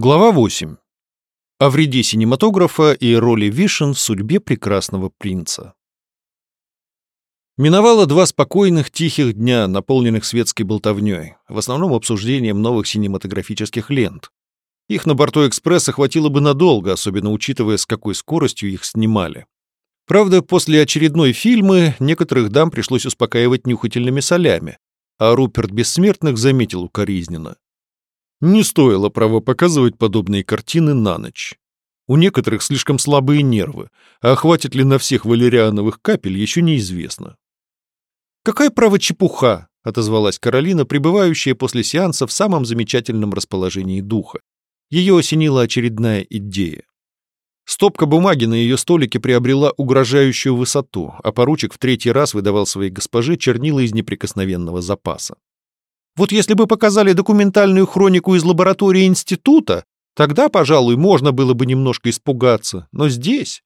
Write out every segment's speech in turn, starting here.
Глава 8. О вреде синематографа и роли вишен в судьбе прекрасного принца. Миновало два спокойных, тихих дня, наполненных светской болтовней, в основном обсуждением новых синематографических лент. Их на борту экспресса хватило бы надолго, особенно учитывая, с какой скоростью их снимали. Правда, после очередной фильмы некоторых дам пришлось успокаивать нюхательными солями, а Руперт Бессмертных заметил укоризненно. Не стоило право показывать подобные картины на ночь. У некоторых слишком слабые нервы, а хватит ли на всех валериановых капель, еще неизвестно. «Какая право чепуха!» — отозвалась Каролина, пребывающая после сеанса в самом замечательном расположении духа. Ее осенила очередная идея. Стопка бумаги на ее столике приобрела угрожающую высоту, а поручик в третий раз выдавал своей госпоже чернила из неприкосновенного запаса. Вот если бы показали документальную хронику из лаборатории института, тогда, пожалуй, можно было бы немножко испугаться. Но здесь...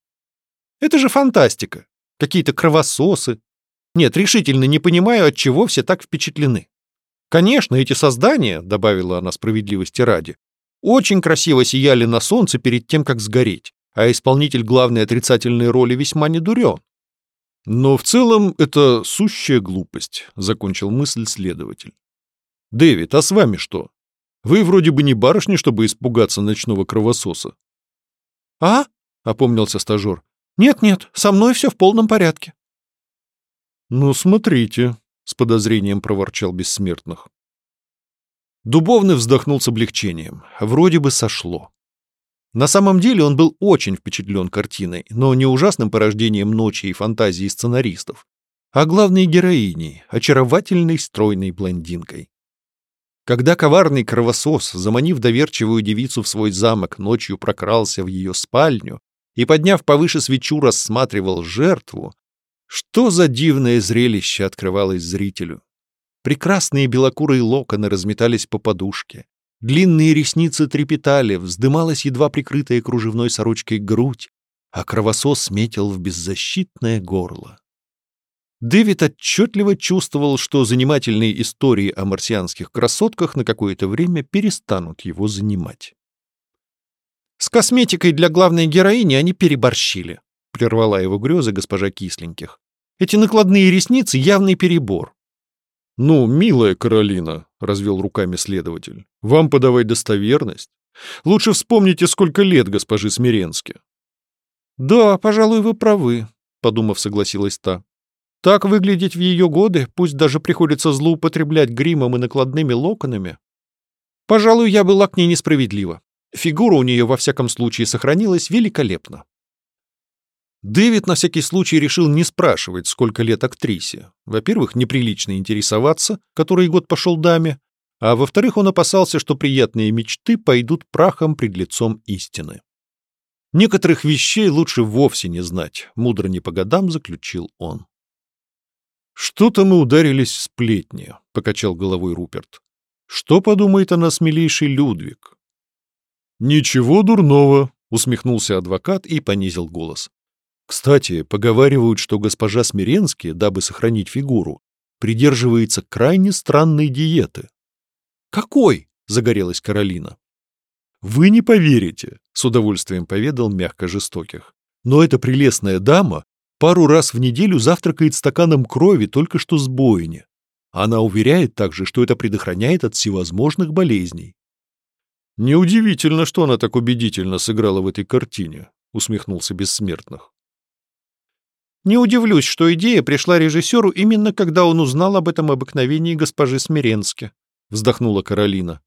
Это же фантастика. Какие-то кровососы. Нет, решительно не понимаю, от чего все так впечатлены. Конечно, эти создания, добавила она справедливости ради, очень красиво сияли на солнце перед тем, как сгореть, а исполнитель главной отрицательной роли весьма недурен. Но в целом это сущая глупость, закончил мысль следователь. «Дэвид, а с вами что? Вы вроде бы не барышня, чтобы испугаться ночного кровососа». «А?» — опомнился стажер. «Нет-нет, со мной все в полном порядке». «Ну, смотрите», — с подозрением проворчал Бессмертных. Дубовный вздохнул с облегчением. Вроде бы сошло. На самом деле он был очень впечатлен картиной, но не ужасным порождением ночи и фантазии сценаристов, а главной героиней, очаровательной стройной блондинкой. Когда коварный кровосос, заманив доверчивую девицу в свой замок, ночью прокрался в ее спальню и, подняв повыше свечу, рассматривал жертву, что за дивное зрелище открывалось зрителю? Прекрасные белокурые локоны разметались по подушке, длинные ресницы трепетали, вздымалась едва прикрытая кружевной сорочкой грудь, а кровосос метил в беззащитное горло. Дэвид отчетливо чувствовал, что занимательные истории о марсианских красотках на какое-то время перестанут его занимать. «С косметикой для главной героини они переборщили», — прервала его грезы госпожа Кисленьких. «Эти накладные ресницы — явный перебор». «Ну, милая Каролина», — развел руками следователь, — «вам подавать достоверность? Лучше вспомните, сколько лет госпожи Смиренске». «Да, пожалуй, вы правы», — подумав, согласилась та. Так выглядеть в ее годы, пусть даже приходится злоупотреблять гримом и накладными локонами. Пожалуй, я была к ней несправедлива. Фигура у нее, во всяком случае, сохранилась великолепно. Дэвид на всякий случай решил не спрашивать, сколько лет актрисе. Во-первых, неприлично интересоваться, который год пошел даме, а во-вторых, он опасался, что приятные мечты пойдут прахом пред лицом истины. Некоторых вещей лучше вовсе не знать, мудро не по годам заключил он. «Что-то мы ударились в сплетни», — покачал головой Руперт. «Что подумает о нас милейший Людвиг?» «Ничего дурного», — усмехнулся адвокат и понизил голос. «Кстати, поговаривают, что госпожа Смиренский, дабы сохранить фигуру, придерживается крайне странной диеты». «Какой?» — загорелась Каролина. «Вы не поверите», — с удовольствием поведал мягко жестоких. «Но эта прелестная дама пару раз в неделю завтракает стаканом крови только что с бойни. Она уверяет также, что это предохраняет от всевозможных болезней. «Неудивительно, что она так убедительно сыграла в этой картине», — усмехнулся Бессмертных. «Не удивлюсь, что идея пришла режиссеру именно когда он узнал об этом обыкновении госпожи Смиренски», — вздохнула Каролина.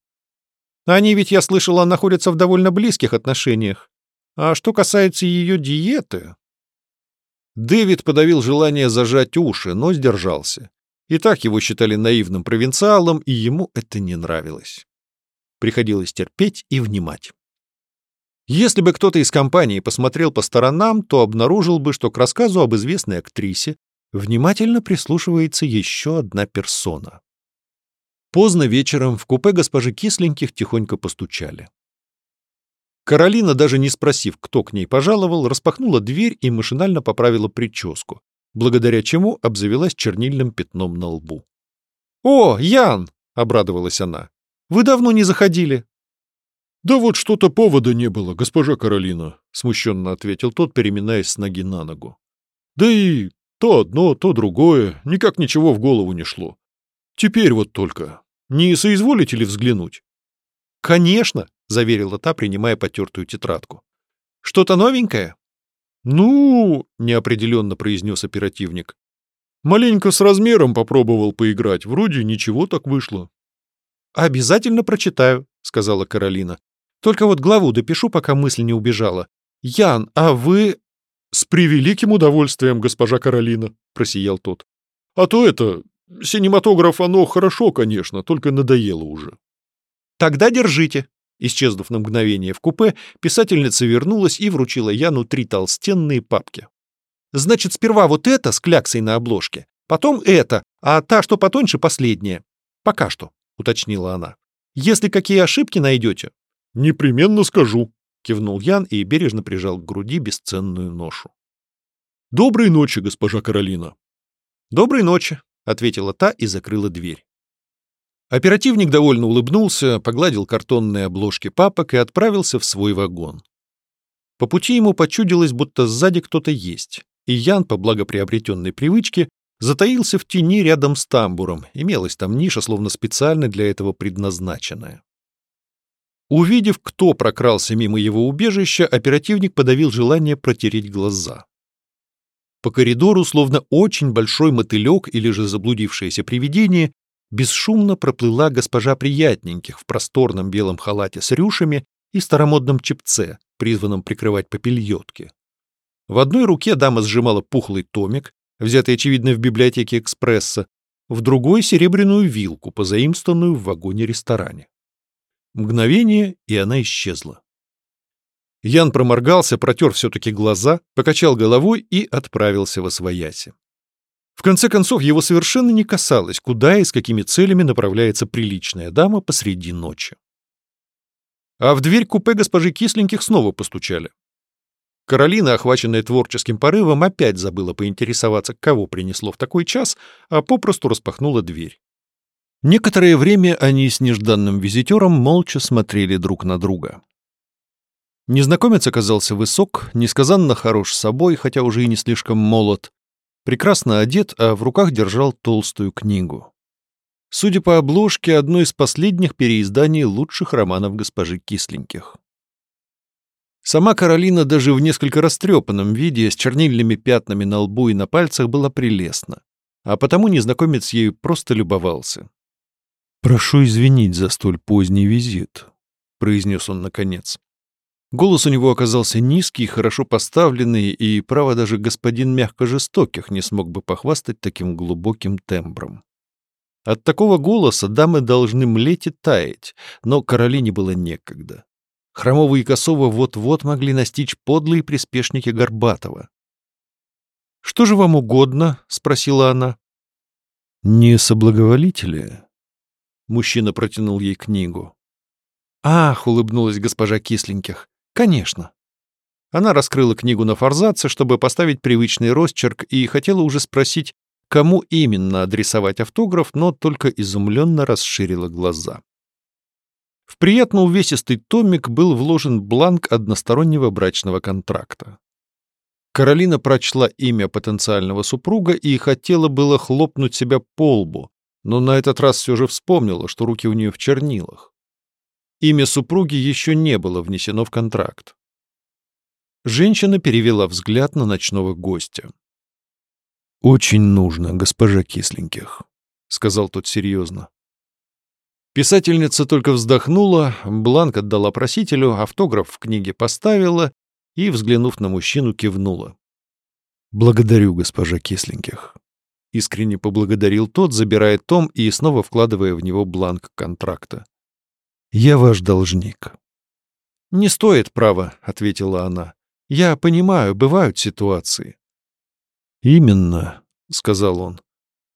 «Они ведь, я слышала, находятся в довольно близких отношениях. А что касается ее диеты...» Дэвид подавил желание зажать уши, но сдержался. И так его считали наивным провинциалом, и ему это не нравилось. Приходилось терпеть и внимать. Если бы кто-то из компании посмотрел по сторонам, то обнаружил бы, что к рассказу об известной актрисе внимательно прислушивается еще одна персона. Поздно вечером в купе госпожи Кисленьких тихонько постучали. Каролина, даже не спросив, кто к ней пожаловал, распахнула дверь и машинально поправила прическу, благодаря чему обзавелась чернильным пятном на лбу. «О, Ян!» — обрадовалась она. «Вы давно не заходили». «Да вот что-то повода не было, госпожа Каролина», — смущенно ответил тот, переминаясь с ноги на ногу. «Да и то одно, то другое, никак ничего в голову не шло. Теперь вот только. Не соизволите ли взглянуть?» «Конечно», — заверила та, принимая потертую тетрадку. «Что-то новенькое?» «Ну...» — неопределенно произнес оперативник. «Маленько с размером попробовал поиграть. Вроде ничего так вышло». «Обязательно прочитаю», — сказала Каролина. «Только вот главу допишу, пока мысль не убежала. Ян, а вы...» «С превеликим удовольствием, госпожа Каролина», — просиял тот. «А то это... Синематограф, оно хорошо, конечно, только надоело уже». «Тогда держите». Исчезнув на мгновение в купе, писательница вернулась и вручила Яну три толстенные папки. «Значит, сперва вот это с кляксой на обложке, потом это, а та, что потоньше, последняя. Пока что», — уточнила она. «Если какие ошибки найдете...» «Непременно скажу», — кивнул Ян и бережно прижал к груди бесценную ношу. «Доброй ночи, госпожа Каролина». «Доброй ночи», — ответила та и закрыла дверь. Оперативник довольно улыбнулся, погладил картонные обложки папок и отправился в свой вагон. По пути ему почудилось, будто сзади кто-то есть, и Ян, по благоприобретенной привычке, затаился в тени рядом с тамбуром, имелась там ниша, словно специально для этого предназначенная. Увидев, кто прокрался мимо его убежища, оперативник подавил желание протереть глаза. По коридору, словно очень большой мотылек или же заблудившееся привидение, бесшумно проплыла госпожа приятненьких в просторном белом халате с рюшами и старомодном чепце, призванном прикрывать попельотки. В одной руке дама сжимала пухлый томик, взятый, очевидно, в библиотеке экспресса, в другой — серебряную вилку, позаимствованную в вагоне-ресторане. Мгновение, и она исчезла. Ян проморгался, протер все-таки глаза, покачал головой и отправился во свояси. В конце концов, его совершенно не касалось, куда и с какими целями направляется приличная дама посреди ночи. А в дверь купе госпожи Кисленьких снова постучали. Каролина, охваченная творческим порывом, опять забыла поинтересоваться, кого принесло в такой час, а попросту распахнула дверь. Некоторое время они с нежданным визитером молча смотрели друг на друга. Незнакомец оказался высок, несказанно хорош собой, хотя уже и не слишком молод, прекрасно одет, а в руках держал толстую книгу. Судя по обложке, одно из последних переизданий лучших романов госпожи Кисленьких. Сама Каролина даже в несколько растрепанном виде, с чернильными пятнами на лбу и на пальцах, была прелестна, а потому незнакомец ею просто любовался. «Прошу извинить за столь поздний визит», — произнес он наконец. Голос у него оказался низкий, хорошо поставленный, и, право, даже господин мягко жестоких не смог бы похвастать таким глубоким тембром. От такого голоса дамы должны млеть и таять, но Каролине было некогда. Хромова и Косова вот-вот могли настичь подлые приспешники Горбатова. «Что же вам угодно?» — спросила она. «Не соблаговолите ли?» Мужчина протянул ей книгу. «Ах!» — улыбнулась госпожа Кисленьких. Конечно. Она раскрыла книгу на форзаце, чтобы поставить привычный росчерк, и хотела уже спросить, кому именно адресовать автограф, но только изумленно расширила глаза. В приятно увесистый томик был вложен бланк одностороннего брачного контракта. Каролина прочла имя потенциального супруга и хотела было хлопнуть себя по лбу, но на этот раз все же вспомнила, что руки у нее в чернилах. Имя супруги еще не было внесено в контракт. Женщина перевела взгляд на ночного гостя. «Очень нужно, госпожа Кисленьких», — сказал тот серьезно. Писательница только вздохнула, бланк отдала просителю, автограф в книге поставила и, взглянув на мужчину, кивнула. «Благодарю, госпожа Кисленьких», — искренне поблагодарил тот, забирая том и снова вкладывая в него бланк контракта. Я ваш должник». «Не стоит, право», — ответила она. «Я понимаю, бывают ситуации». «Именно», — сказал он.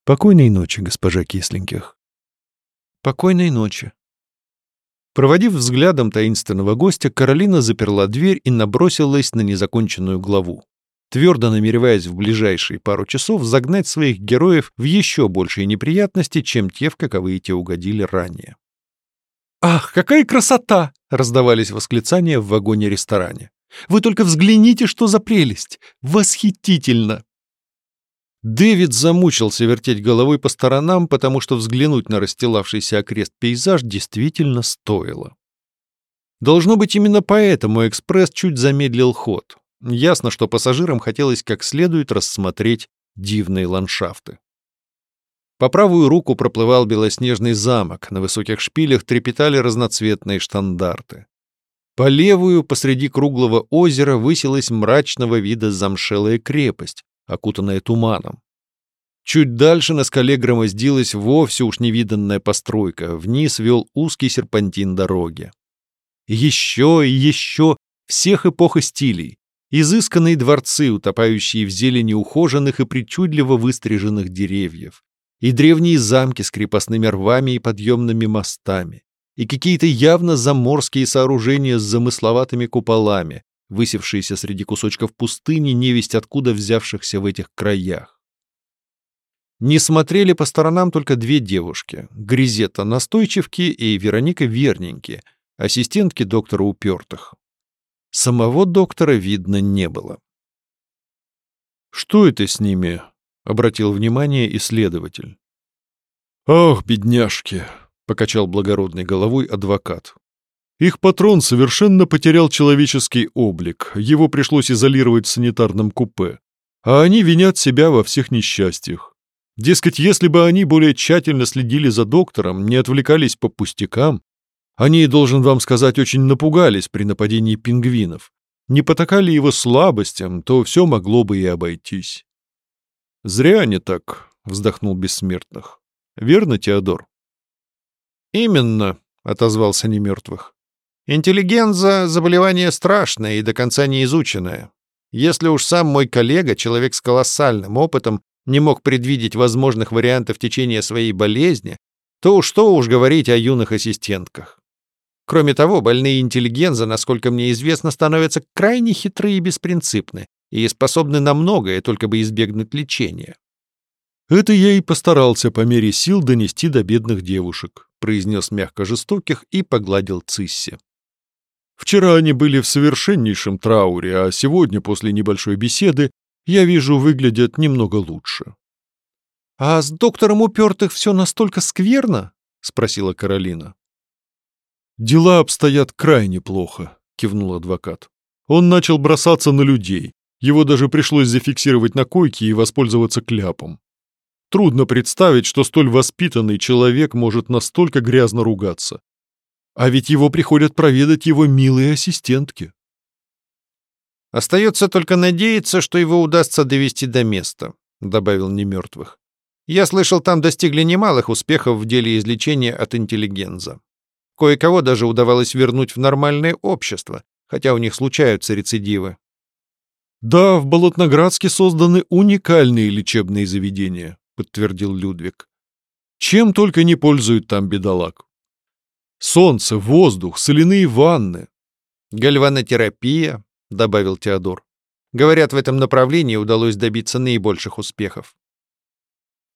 «Покойной ночи, госпожа Кисленьких». «Покойной ночи». Проводив взглядом таинственного гостя, Каролина заперла дверь и набросилась на незаконченную главу, твердо намереваясь в ближайшие пару часов загнать своих героев в еще большие неприятности, чем те, в каковые те угодили ранее. «Ах, какая красота!» — раздавались восклицания в вагоне-ресторане. «Вы только взгляните, что за прелесть! Восхитительно!» Дэвид замучился вертеть головой по сторонам, потому что взглянуть на расстилавшийся окрест пейзаж действительно стоило. Должно быть, именно поэтому экспресс чуть замедлил ход. Ясно, что пассажирам хотелось как следует рассмотреть дивные ландшафты. По правую руку проплывал белоснежный замок, на высоких шпилях трепетали разноцветные штандарты. По левую, посреди круглого озера, высилась мрачного вида замшелая крепость, окутанная туманом. Чуть дальше на скале громоздилась вовсе уж невиданная постройка, вниз вел узкий серпантин дороги. Еще и еще всех эпох и стилей, изысканные дворцы, утопающие в зелени ухоженных и причудливо выстриженных деревьев, и древние замки с крепостными рвами и подъемными мостами, и какие-то явно заморские сооружения с замысловатыми куполами, высевшиеся среди кусочков пустыни, невесть откуда взявшихся в этих краях. Не смотрели по сторонам только две девушки — Гризетта Настойчивки и Вероника Верненьки, ассистентки доктора Упертых. Самого доктора видно не было. «Что это с ними?» — обратил внимание исследователь. «Ах, бедняжки!» — покачал благородной головой адвокат. «Их патрон совершенно потерял человеческий облик, его пришлось изолировать в санитарном купе, а они винят себя во всех несчастьях. Дескать, если бы они более тщательно следили за доктором, не отвлекались по пустякам, они, должен вам сказать, очень напугались при нападении пингвинов. Не потакали его слабостям, то все могло бы и обойтись. «Зря они так», — вздохнул Бессмертных. «Верно, Теодор?» «Именно», — отозвался Немертвых. «Интеллигенза — заболевание страшное и до конца не изученное. Если уж сам мой коллега, человек с колоссальным опытом, не мог предвидеть возможных вариантов течения своей болезни, то что уж говорить о юных ассистентках. Кроме того, больные интеллигенза, насколько мне известно, становятся крайне хитры и беспринципны и способны на многое, только бы избегнуть лечения. «Это я и постарался по мере сил донести до бедных девушек», произнес мягко жестоких и погладил Цисси. «Вчера они были в совершеннейшем трауре, а сегодня, после небольшой беседы, я вижу, выглядят немного лучше». «А с доктором упертых все настолько скверно?» — спросила Каролина. «Дела обстоят крайне плохо», — кивнул адвокат. «Он начал бросаться на людей. Его даже пришлось зафиксировать на койке и воспользоваться кляпом. Трудно представить, что столь воспитанный человек может настолько грязно ругаться. А ведь его приходят проведать его милые ассистентки». «Остается только надеяться, что его удастся довести до места», — добавил Немертвых. «Я слышал, там достигли немалых успехов в деле излечения от интеллигенза». Кое-кого даже удавалось вернуть в нормальное общество, хотя у них случаются рецидивы. «Да, в Болотноградске созданы уникальные лечебные заведения», — подтвердил Людвиг. «Чем только не пользуют там бедолаг. Солнце, воздух, соляные ванны». «Гальванотерапия», — добавил Теодор. «Говорят, в этом направлении удалось добиться наибольших успехов».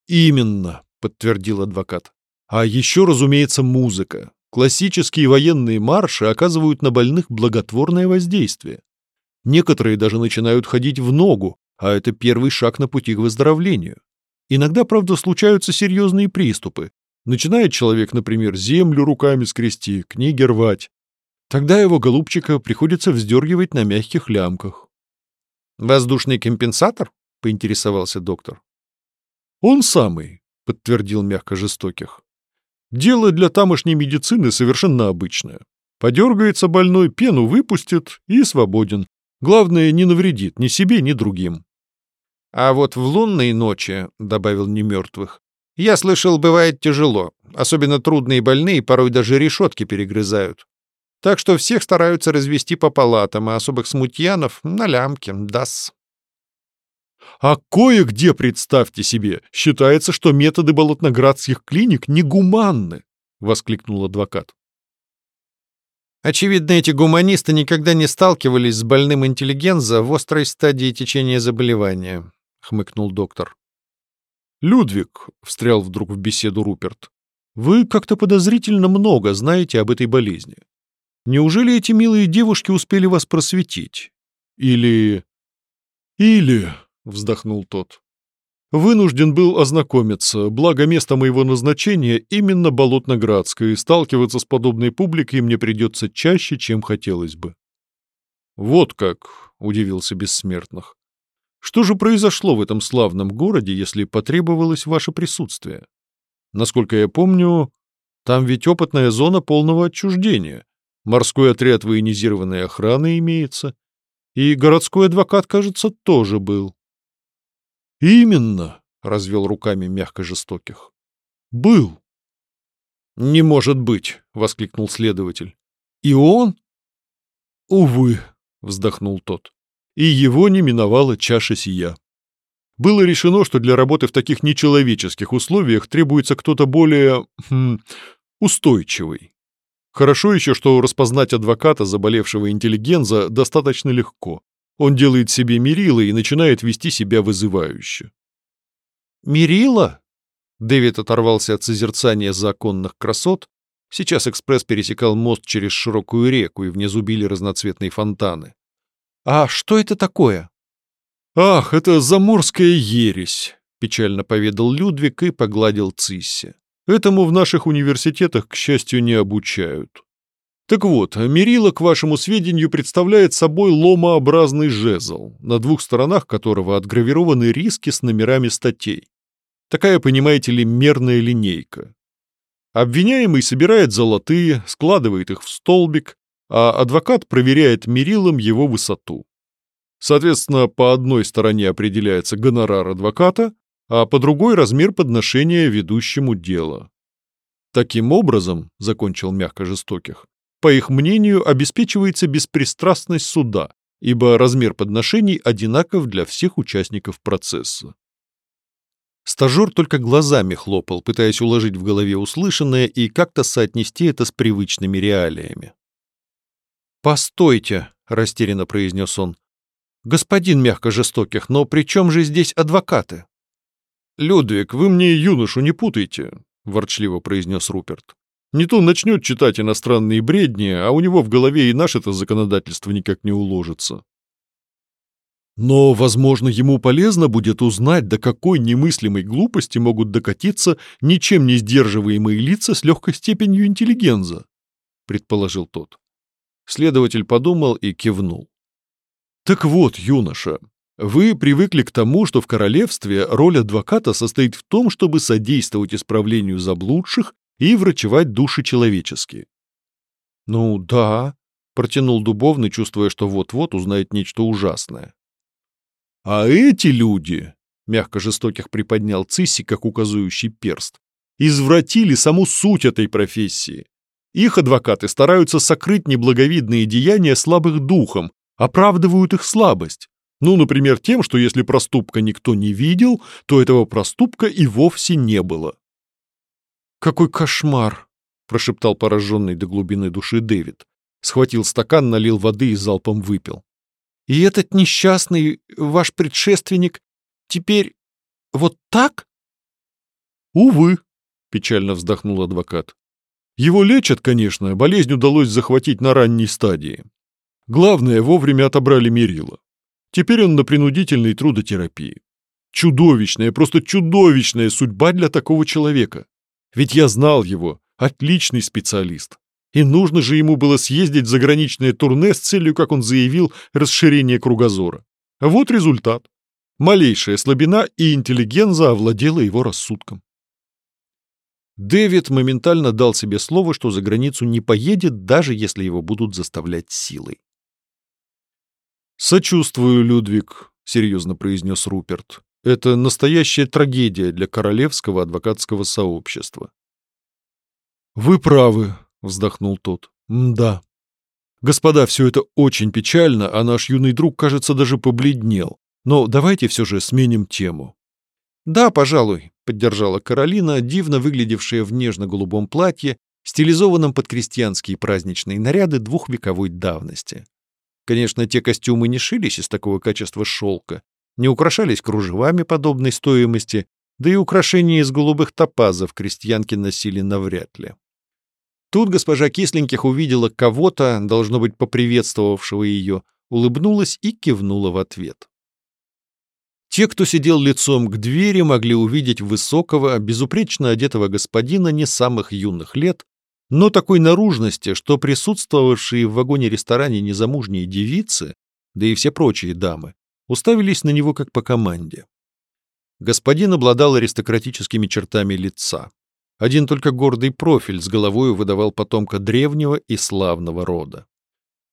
«Именно», — подтвердил адвокат. «А еще, разумеется, музыка. Классические военные марши оказывают на больных благотворное воздействие. Некоторые даже начинают ходить в ногу, а это первый шаг на пути к выздоровлению. Иногда, правда, случаются серьезные приступы. Начинает человек, например, землю руками скрести, книги рвать. Тогда его голубчика приходится вздергивать на мягких лямках. «Воздушный компенсатор?» — поинтересовался доктор. «Он самый», — подтвердил мягко жестоких. Дело для тамошней медицины совершенно обычное. Подергается больной, пену выпустит и свободен. Главное, не навредит ни себе, ни другим. А вот в лунные ночи, — добавил немертвых, — я слышал, бывает тяжело. Особенно трудные больные порой даже решетки перегрызают. Так что всех стараются развести по палатам, а особых смутьянов — на лямке, дас. А кое-где, представьте себе, считается, что методы болотноградских клиник негуманны, воскликнул адвокат. Очевидно, эти гуманисты никогда не сталкивались с больным интеллигенза в острой стадии течения заболевания, хмыкнул доктор. Людвиг, встрял вдруг в беседу Руперт, Вы как-то подозрительно много знаете об этой болезни. Неужели эти милые девушки успели вас просветить? Или... Или, вздохнул тот. Вынужден был ознакомиться, благо место моего назначения именно Болотноградское, и сталкиваться с подобной публикой мне придется чаще, чем хотелось бы. Вот как, удивился Бессмертных. Что же произошло в этом славном городе, если потребовалось ваше присутствие? Насколько я помню, там ведь опытная зона полного отчуждения. Морской отряд военизированной охраны имеется. И городской адвокат, кажется, тоже был. «Именно», — развел руками мягко жестоких. «Был». «Не может быть», — воскликнул следователь. «И он?» «Увы», — вздохнул тот. «И его не миновала чаша сия». Было решено, что для работы в таких нечеловеческих условиях требуется кто-то более... Хм, устойчивый. Хорошо еще, что распознать адвоката, заболевшего интеллигенза, достаточно легко. Он делает себе мерило и начинает вести себя вызывающе. «Мерило?» Дэвид оторвался от созерцания законных красот. Сейчас экспресс пересекал мост через широкую реку, и внизу били разноцветные фонтаны. «А что это такое?» «Ах, это заморская ересь», — печально поведал Людвиг и погладил Цисси. Этому в наших университетах, к счастью, не обучают. Так вот, мерило, к вашему сведению, представляет собой ломообразный жезл, на двух сторонах которого отгравированы риски с номерами статей. Такая, понимаете ли, мерная линейка. Обвиняемый собирает золотые, складывает их в столбик, а адвокат проверяет мерилом его высоту. Соответственно, по одной стороне определяется гонорар адвоката, а по другой размер подношения ведущему дело. Таким образом, закончил мягко жестоких, по их мнению, обеспечивается беспристрастность суда, ибо размер подношений одинаков для всех участников процесса. Стажер только глазами хлопал, пытаясь уложить в голове услышанное и как-то соотнести это с привычными реалиями. «Постойте», — растерянно произнес он. «Господин мягко жестоких, но при чем же здесь адвокаты?» «Людвиг, вы мне юношу не путайте», — ворчливо произнес Руперт. «Не то начнет читать иностранные бредни, а у него в голове и наше-то законодательство никак не уложится». Но, возможно, ему полезно будет узнать, до какой немыслимой глупости могут докатиться ничем не сдерживаемые лица с легкой степенью интеллигенза, предположил тот. Следователь подумал и кивнул. Так вот, юноша, вы привыкли к тому, что в королевстве роль адвоката состоит в том, чтобы содействовать исправлению заблудших и врачевать души человеческие. «Ну да», — протянул Дубовный, чувствуя, что вот-вот узнает нечто ужасное. «А эти люди», — мягко жестоких приподнял Цисси, как указующий перст, извратили саму суть этой профессии. Их адвокаты стараются сокрыть неблаговидные деяния слабых духом, оправдывают их слабость. Ну, например, тем, что если проступка никто не видел, то этого проступка и вовсе не было. «Какой кошмар!» — прошептал пораженный до глубины души Дэвид. Схватил стакан, налил воды и залпом выпил. «И этот несчастный, ваш предшественник, теперь вот так?» «Увы», — печально вздохнул адвокат. «Его лечат, конечно, болезнь удалось захватить на ранней стадии. Главное, вовремя отобрали мерило. Теперь он на принудительной трудотерапии. Чудовищная, просто чудовищная судьба для такого человека. Ведь я знал его, отличный специалист. И нужно же ему было съездить в заграничное турне с целью, как он заявил, расширения кругозора. Вот результат. Малейшая слабина и интеллигенза овладела его рассудком. Дэвид моментально дал себе слово, что за границу не поедет, даже если его будут заставлять силой. «Сочувствую, Людвиг», — серьезно произнес Руперт. «Это настоящая трагедия для королевского адвокатского сообщества». «Вы правы», — вздохнул тот. «Да. Господа, все это очень печально, а наш юный друг, кажется, даже побледнел. Но давайте все же сменим тему». «Да, пожалуй», — поддержала Каролина, дивно выглядевшая в нежно-голубом платье, стилизованном под крестьянские праздничные наряды двухвековой давности. Конечно, те костюмы не шились из такого качества шелка, не украшались кружевами подобной стоимости, Да и украшения из голубых топазов крестьянки носили навряд ли. Тут госпожа Кисленьких увидела кого-то, должно быть, поприветствовавшего ее, улыбнулась и кивнула в ответ. Те, кто сидел лицом к двери, могли увидеть высокого, безупречно одетого господина не самых юных лет, но такой наружности, что присутствовавшие в вагоне-ресторане незамужние девицы, да и все прочие дамы, уставились на него как по команде. Господин обладал аристократическими чертами лица. Один только гордый профиль с головой выдавал потомка древнего и славного рода.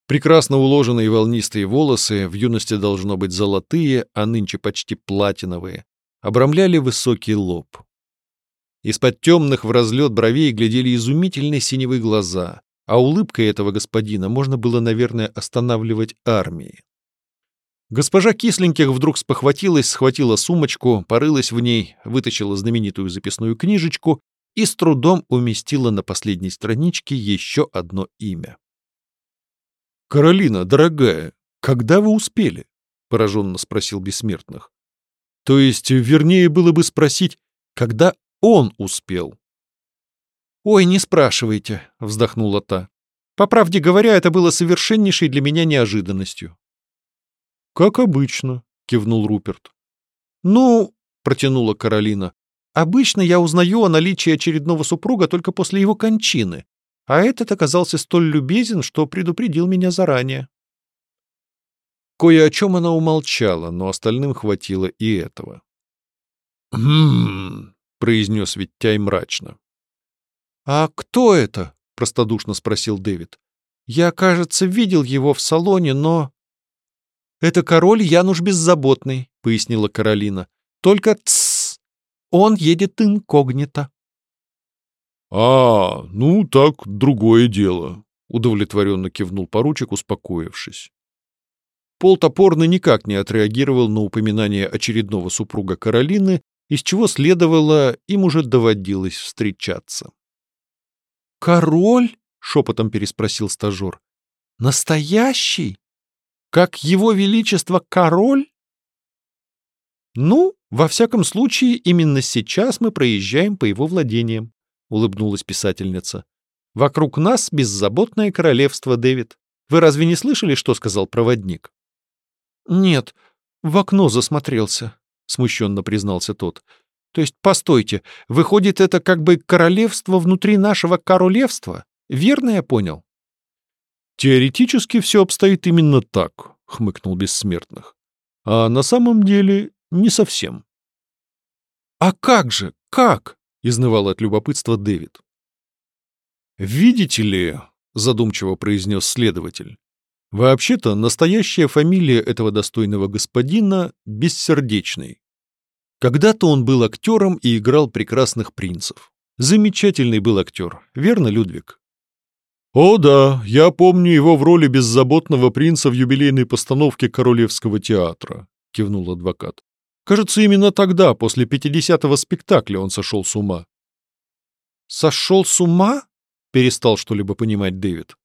Прекрасно уложенные волнистые волосы, в юности должно быть золотые, а нынче почти платиновые, обрамляли высокий лоб. Из-под темных в разлет бровей глядели изумительные синевые глаза, а улыбкой этого господина можно было, наверное, останавливать армии. Госпожа Кисленьких вдруг спохватилась, схватила сумочку, порылась в ней, вытащила знаменитую записную книжечку и с трудом уместила на последней страничке еще одно имя. «Каролина, дорогая, когда вы успели?» — пораженно спросил Бессмертных. «То есть, вернее, было бы спросить, когда он успел?» «Ой, не спрашивайте», — вздохнула та. «По правде говоря, это было совершеннейшей для меня неожиданностью». «Как обычно», — кивнул Руперт. «Ну», — протянула Каролина, — «обычно я узнаю о наличии очередного супруга только после его кончины, а этот оказался столь любезен, что предупредил меня заранее. Кое о чем она умолчала, но остальным хватило и этого. «Хм...» — произнес Виттяй мрачно. «А кто это?» — простодушно спросил Дэвид. «Я, кажется, видел его в салоне, но...» «Это король Януш Беззаботный», — пояснила Каролина. «Только тссс! Он едет инкогнито». «А, ну так, другое дело», — удовлетворенно кивнул поручик, успокоившись. Пол Топорный никак не отреагировал на упоминание очередного супруга Каролины, из чего следовало, им уже доводилось встречаться. «Король?» — шепотом переспросил стажер. «Настоящий? Как его величество король?» «Ну, во всяком случае, именно сейчас мы проезжаем по его владениям улыбнулась писательница. Вокруг нас беззаботное королевство, Дэвид. Вы разве не слышали, что сказал проводник? Нет, в окно засмотрелся, смущенно признался тот. То есть, постойте, выходит, это как бы королевство внутри нашего королевства? Верно я понял? Теоретически все обстоит именно так, хмыкнул Бессмертных. А на самом деле не совсем. А как же, как? — изнывал от любопытства Дэвид. «Видите ли», — задумчиво произнес следователь, «вообще-то настоящая фамилия этого достойного господина — Бессердечный. Когда-то он был актером и играл прекрасных принцев. Замечательный был актер, верно, Людвиг?» «О да, я помню его в роли беззаботного принца в юбилейной постановке Королевского театра», — кивнул адвокат. Кажется, именно тогда, после пятидесятого спектакля, он сошел с ума. «Сошел с ума?» — перестал что-либо понимать Дэвид.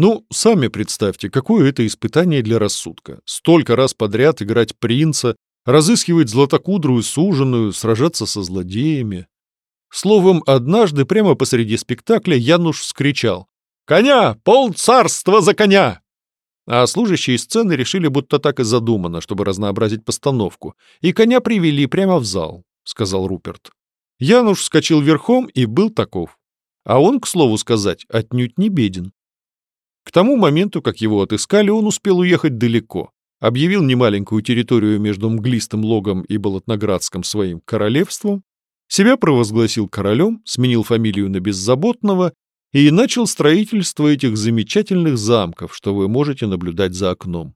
Ну, сами представьте, какое это испытание для рассудка. Столько раз подряд играть принца, разыскивать златокудрую суженую, сражаться со злодеями. Словом, однажды прямо посреди спектакля Януш вскричал «Коня! Пол царства за коня!» А служащие сцены решили, будто так и задумано, чтобы разнообразить постановку, и коня привели прямо в зал, — сказал Руперт. Януш вскочил верхом и был таков. А он, к слову сказать, отнюдь не беден. К тому моменту, как его отыскали, он успел уехать далеко, объявил немаленькую территорию между Мглистым логом и Болотноградском своим королевством, себя провозгласил королем, сменил фамилию на Беззаботного и начал строительство этих замечательных замков, что вы можете наблюдать за окном.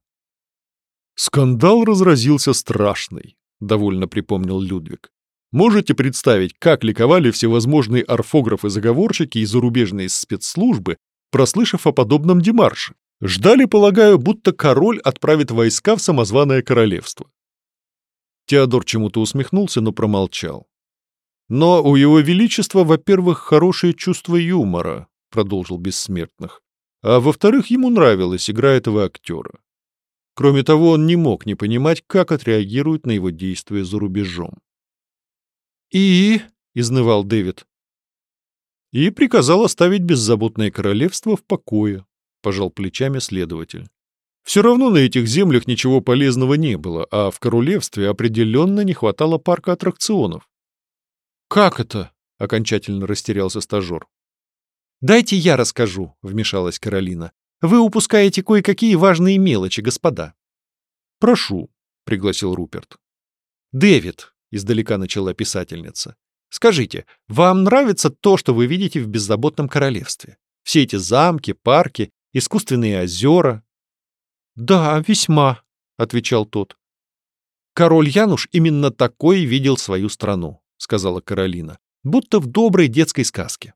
Скандал разразился страшный, довольно припомнил Людвиг. Можете представить, как ликовали всевозможные орфографы-заговорщики и зарубежные спецслужбы, прослышав о подобном демарше? Ждали, полагаю, будто король отправит войска в самозваное королевство. Теодор чему-то усмехнулся, но промолчал. Но у его величества, во-первых, хорошее чувство юмора, продолжил Бессмертных, а во-вторых, ему нравилась игра этого актера. Кроме того, он не мог не понимать, как отреагируют на его действия за рубежом. «И?» — изнывал Дэвид. «И приказал оставить беззаботное королевство в покое», — пожал плечами следователь. «Все равно на этих землях ничего полезного не было, а в королевстве определенно не хватало парка аттракционов». «Как это?» — окончательно растерялся стажер. «Дайте я расскажу», — вмешалась Каролина. «Вы упускаете кое-какие важные мелочи, господа». «Прошу», — пригласил Руперт. «Дэвид», — издалека начала писательница, — «скажите, вам нравится то, что вы видите в беззаботном королевстве? Все эти замки, парки, искусственные озера?» «Да, весьма», — отвечал тот. «Король Януш именно такой видел свою страну», — сказала Каролина, будто в доброй детской сказке.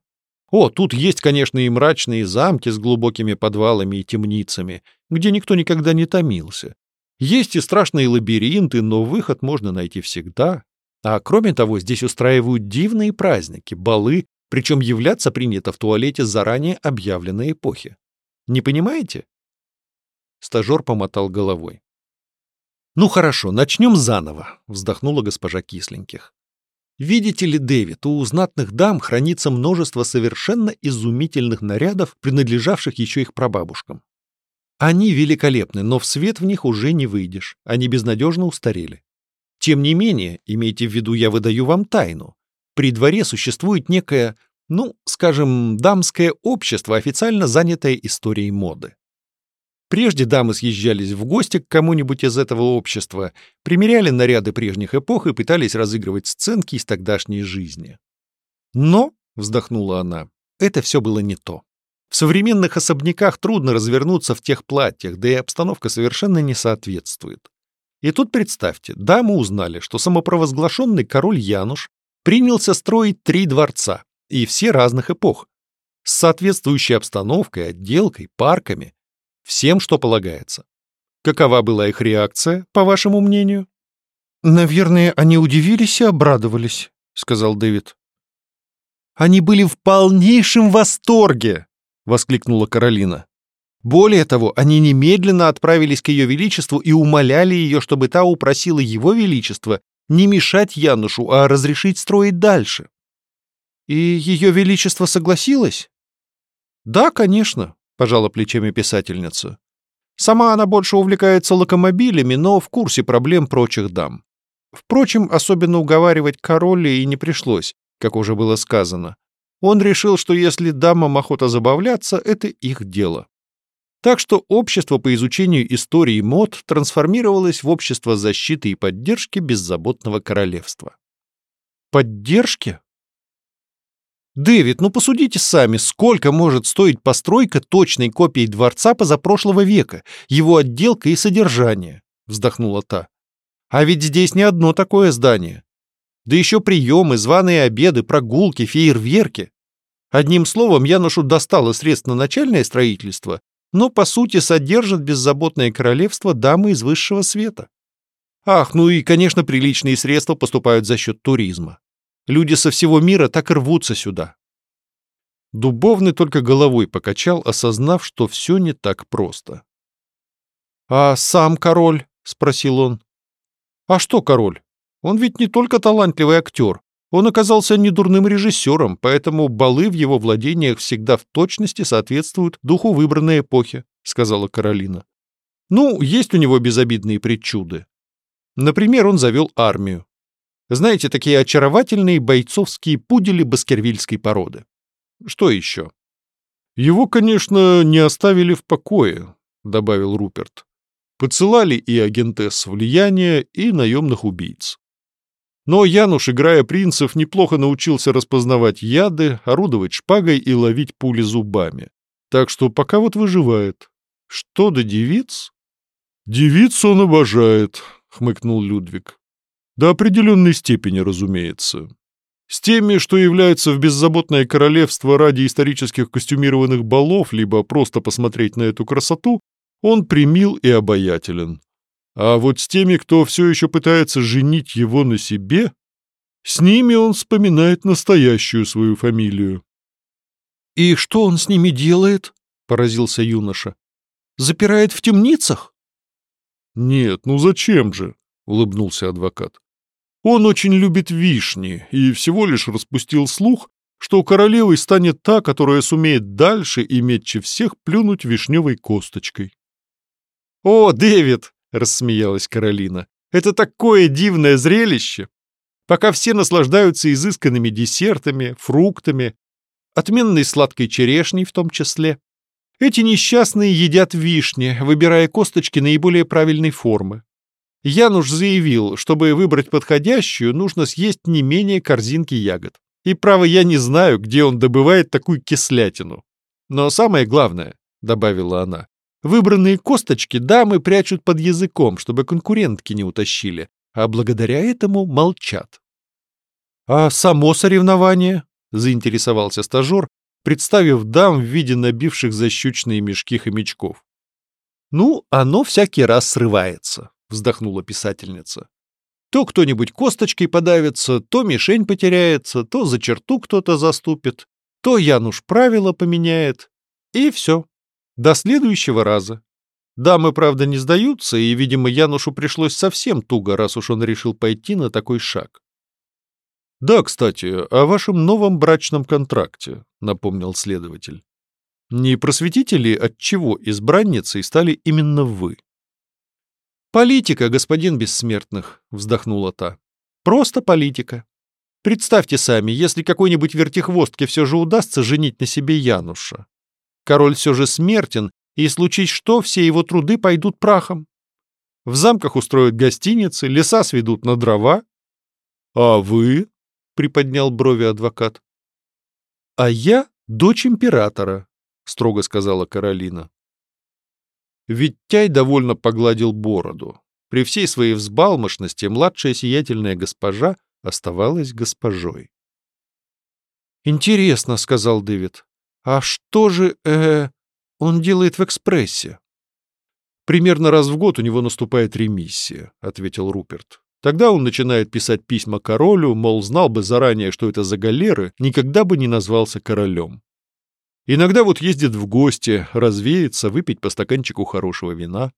О, тут есть, конечно, и мрачные замки с глубокими подвалами и темницами, где никто никогда не томился. Есть и страшные лабиринты, но выход можно найти всегда. А кроме того, здесь устраивают дивные праздники, балы, причем являться принято в туалете заранее объявленной эпохи. Не понимаете? Стажер помотал головой. «Ну хорошо, начнем заново», — вздохнула госпожа Кисленьких. Видите ли, Дэвид, у знатных дам хранится множество совершенно изумительных нарядов, принадлежавших еще их прабабушкам. Они великолепны, но в свет в них уже не выйдешь, они безнадежно устарели. Тем не менее, имейте в виду, я выдаю вам тайну. При дворе существует некое, ну, скажем, дамское общество, официально занятое историей моды. Прежде дамы съезжались в гости к кому-нибудь из этого общества, примеряли наряды прежних эпох и пытались разыгрывать сценки из тогдашней жизни. Но, — вздохнула она, — это все было не то. В современных особняках трудно развернуться в тех платьях, да и обстановка совершенно не соответствует. И тут представьте, дамы узнали, что самопровозглашенный король Януш принялся строить три дворца, и все разных эпох, с соответствующей обстановкой, отделкой, парками, всем, что полагается. Какова была их реакция, по вашему мнению? Наверное, они удивились и обрадовались, сказал Дэвид. Они были в полнейшем восторге, воскликнула Каролина. Более того, они немедленно отправились к ее величеству и умоляли ее, чтобы та упросила его величество не мешать Янушу, а разрешить строить дальше. И ее величество согласилось? Да, конечно, пожала плечами писательница. Сама она больше увлекается локомобилями, но в курсе проблем прочих дам. Впрочем, особенно уговаривать короля и не пришлось, как уже было сказано. Он решил, что если дамам охота забавляться, это их дело. Так что общество по изучению истории мод трансформировалось в общество защиты и поддержки беззаботного королевства. Поддержки? «Дэвид, ну посудите сами, сколько может стоить постройка точной копии дворца позапрошлого века, его отделка и содержание?» — вздохнула та. «А ведь здесь не одно такое здание. Да еще приемы, званые обеды, прогулки, фейерверки. Одним словом, Янушу достало средств на начальное строительство, но, по сути, содержит беззаботное королевство дамы из высшего света. Ах, ну и, конечно, приличные средства поступают за счет туризма. Люди со всего мира так рвутся сюда. Дубовный только головой покачал, осознав, что все не так просто. «А сам король?» — спросил он. «А что король? Он ведь не только талантливый актер. Он оказался недурным режиссером, поэтому балы в его владениях всегда в точности соответствуют духу выбранной эпохи», — сказала Каролина. «Ну, есть у него безобидные причуды. Например, он завел армию. Знаете, такие очаровательные бойцовские пудели баскервильской породы. Что еще? Его, конечно, не оставили в покое, добавил Руперт. Поцелали и агентес влияния, и наемных убийц. Но Януш, играя принцев, неплохо научился распознавать яды, орудовать шпагой и ловить пули зубами. Так что пока вот выживает. Что до девиц? Девиц он обожает, хмыкнул Людвиг. До определенной степени, разумеется. С теми, что являются в беззаботное королевство ради исторических костюмированных балов, либо просто посмотреть на эту красоту, он примил и обаятелен. А вот с теми, кто все еще пытается женить его на себе, с ними он вспоминает настоящую свою фамилию. «И что он с ними делает?» — поразился юноша. «Запирает в темницах?» «Нет, ну зачем же?» — улыбнулся адвокат. Он очень любит вишни и всего лишь распустил слух, что королевой станет та, которая сумеет дальше и метче всех плюнуть вишневой косточкой. «О, Дэвид!» — рассмеялась Каролина. «Это такое дивное зрелище! Пока все наслаждаются изысканными десертами, фруктами, отменной сладкой черешней в том числе, эти несчастные едят вишни, выбирая косточки наиболее правильной формы. Януш заявил, чтобы выбрать подходящую, нужно съесть не менее корзинки ягод. И право, я не знаю, где он добывает такую кислятину. Но самое главное, — добавила она, — выбранные косточки дамы прячут под языком, чтобы конкурентки не утащили, а благодаря этому молчат. — А само соревнование? — заинтересовался стажер, представив дам в виде набивших защучные мешки хомячков. «Ну, оно всякий раз срывается», — вздохнула писательница. То кто-нибудь косточкой подавится, то мишень потеряется, то за черту кто-то заступит, то Януш правила поменяет. И все. До следующего раза. Дамы, правда, не сдаются, и, видимо, Янушу пришлось совсем туго, раз уж он решил пойти на такой шаг. «Да, кстати, о вашем новом брачном контракте», — напомнил следователь. «Не просветите ли, от чего избранницей стали именно вы?» «Политика, господин Бессмертных», — вздохнула та. «Просто политика. Представьте сами, если какой-нибудь вертихвостке все же удастся женить на себе Януша. Король все же смертен, и случись что, все его труды пойдут прахом. В замках устроят гостиницы, леса сведут на дрова. А вы?» — приподнял брови адвокат. «А я дочь императора», — строго сказала Каролина. Виттяй довольно погладил бороду. При всей своей взбалмошности младшая сиятельная госпожа оставалась госпожой. «Интересно», — сказал Дэвид, — «а что же, э, он делает в экспрессе?» «Примерно раз в год у него наступает ремиссия», — ответил Руперт. Тогда он начинает писать письма королю, мол, знал бы заранее, что это за галеры, никогда бы не назвался королем. Иногда вот ездит в гости, развеется, выпить по стаканчику хорошего вина.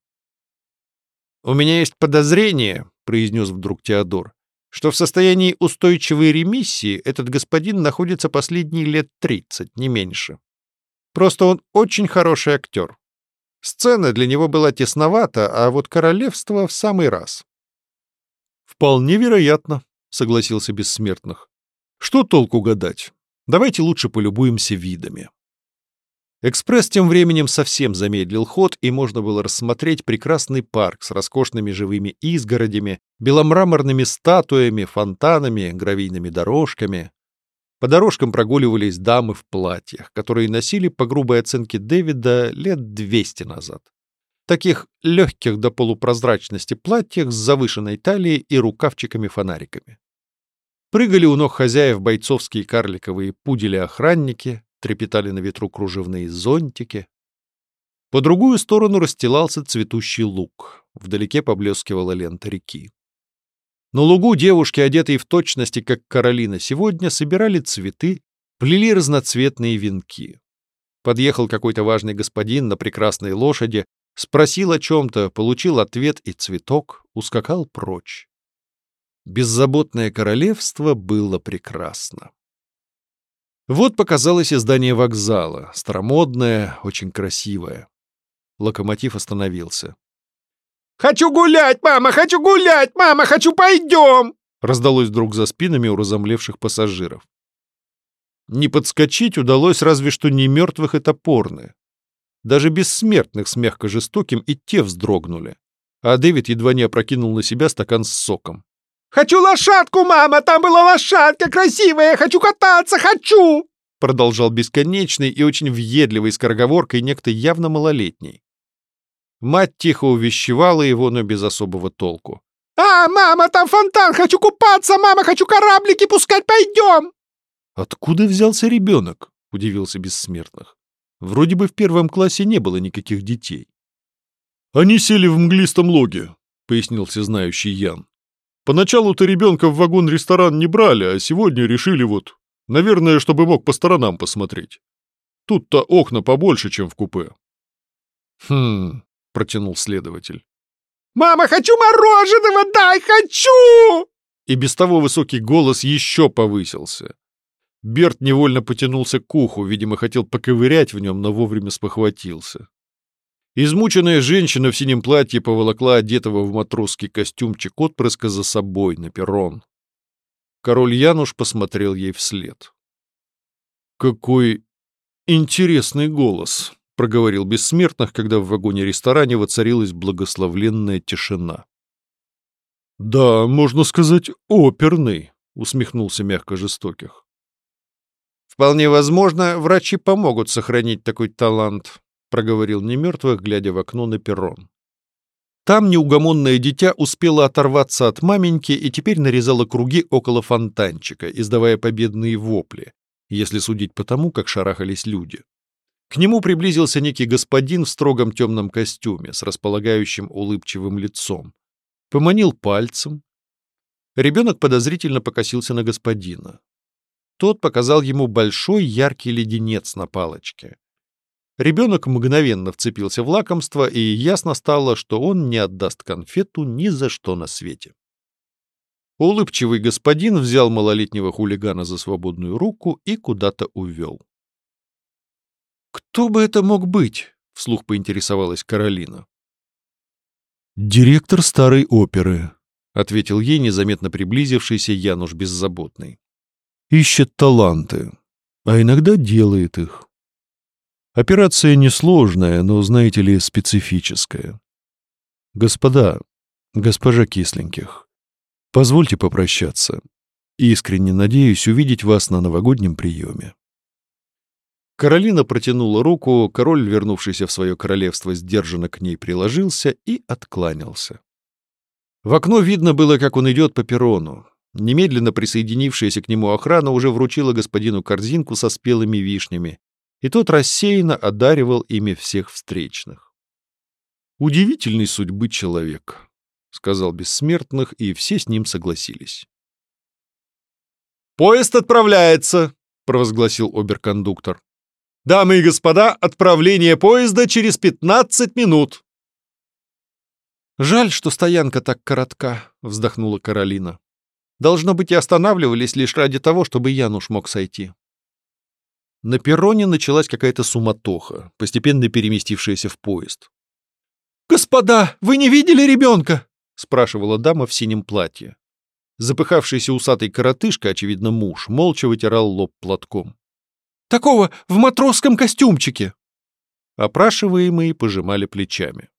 «У меня есть подозрение», — произнес вдруг Теодор, «что в состоянии устойчивой ремиссии этот господин находится последние лет тридцать, не меньше. Просто он очень хороший актер. Сцена для него была тесновата, а вот королевство в самый раз». «Вполне вероятно», — согласился Бессмертных. «Что толку гадать? Давайте лучше полюбуемся видами». Экспресс тем временем совсем замедлил ход, и можно было рассмотреть прекрасный парк с роскошными живыми изгородями, беломраморными статуями, фонтанами, гравийными дорожками. По дорожкам прогуливались дамы в платьях, которые носили, по грубой оценке Дэвида, лет 200 назад. Таких легких до полупрозрачности платьях с завышенной талией и рукавчиками-фонариками. Прыгали у ног хозяев бойцовские карликовые пудели-охранники, трепетали на ветру кружевные зонтики. По другую сторону расстилался цветущий луг, вдалеке поблескивала лента реки. На лугу девушки, одетые в точности, как Каролина сегодня, собирали цветы, плели разноцветные венки. Подъехал какой-то важный господин на прекрасной лошади, спросил о чем-то, получил ответ и цветок, ускакал прочь. Беззаботное королевство было прекрасно. Вот показалось и здание вокзала, старомодное, очень красивое. Локомотив остановился. «Хочу гулять, мама! Хочу гулять, мама! Хочу пойдем!» раздалось вдруг за спинами у разомлевших пассажиров. Не подскочить удалось разве что не мертвых и топорны. Даже бессмертных с мягко жестоким и те вздрогнули. А Дэвид едва не опрокинул на себя стакан с соком. «Хочу лошадку, мама! Там была лошадка красивая! Хочу кататься! Хочу!» Продолжал бесконечный и очень въедливой скороговоркой некто явно малолетний. Мать тихо увещевала его, но без особого толку. «А, мама, там фонтан! Хочу купаться! Мама, хочу кораблики пускать! Пойдем!» «Откуда взялся ребенок?» — удивился Бессмертных. «Вроде бы в первом классе не было никаких детей». «Они сели в мглистом логе», — пояснил всезнающий Ян. Поначалу-то ребенка в вагон-ресторан не брали, а сегодня решили вот, наверное, чтобы мог по сторонам посмотреть. Тут-то окна побольше, чем в купе. Хм, протянул следователь. «Мама, хочу мороженого, дай, хочу!» и без того высокий голос еще повысился. Берт невольно потянулся к уху, видимо, хотел поковырять в нем, но вовремя спохватился. Измученная женщина в синем платье поволокла одетого в матросский костюмчик отпрыска за собой на перрон. Король Януш посмотрел ей вслед. «Какой интересный голос!» — проговорил Бессмертных, когда в вагоне-ресторане воцарилась благословленная тишина. «Да, можно сказать, оперный», — усмехнулся мягко жестоких. «Вполне возможно, врачи помогут сохранить такой талант», — проговорил немертвых, глядя в окно на перрон. Там неугомонное дитя успело оторваться от маменьки и теперь нарезало круги около фонтанчика, издавая победные вопли, если судить по тому, как шарахались люди. К нему приблизился некий господин в строгом темном костюме с располагающим улыбчивым лицом. Поманил пальцем. Ребенок подозрительно покосился на господина. Тот показал ему большой яркий леденец на палочке. Ребенок мгновенно вцепился в лакомство, и ясно стало, что он не отдаст конфету ни за что на свете. Улыбчивый господин взял малолетнего хулигана за свободную руку и куда-то увел. «Кто бы это мог быть?» — вслух поинтересовалась Каролина. «Директор старой оперы», — ответил ей незаметно приблизившийся Януш Беззаботный. «Ищет таланты, а иногда делает их. Операция несложная, но, знаете ли, специфическая. Господа, госпожа Кисленьких, позвольте попрощаться. Искренне надеюсь увидеть вас на новогоднем приеме. Каролина протянула руку, король, вернувшийся в свое королевство, сдержанно к ней приложился и откланялся. В окно видно было, как он идет по перрону. Немедленно присоединившаяся к нему охрана уже вручила господину корзинку со спелыми вишнями, и тот рассеянно одаривал ими всех встречных. «Удивительной судьбы человек», — сказал Бессмертных, и все с ним согласились. «Поезд отправляется!» — провозгласил оберкондуктор. «Дамы и господа, отправление поезда через пятнадцать минут!» «Жаль, что стоянка так коротка», — вздохнула Каролина. «Должно быть, и останавливались лишь ради того, чтобы Януш мог сойти». На перроне началась какая-то суматоха, постепенно переместившаяся в поезд. «Господа, вы не видели ребенка?» — спрашивала дама в синем платье. Запыхавшийся усатый коротышка, очевидно, муж, молча вытирал лоб платком. «Такого в матросском костюмчике!» Опрашиваемые пожимали плечами.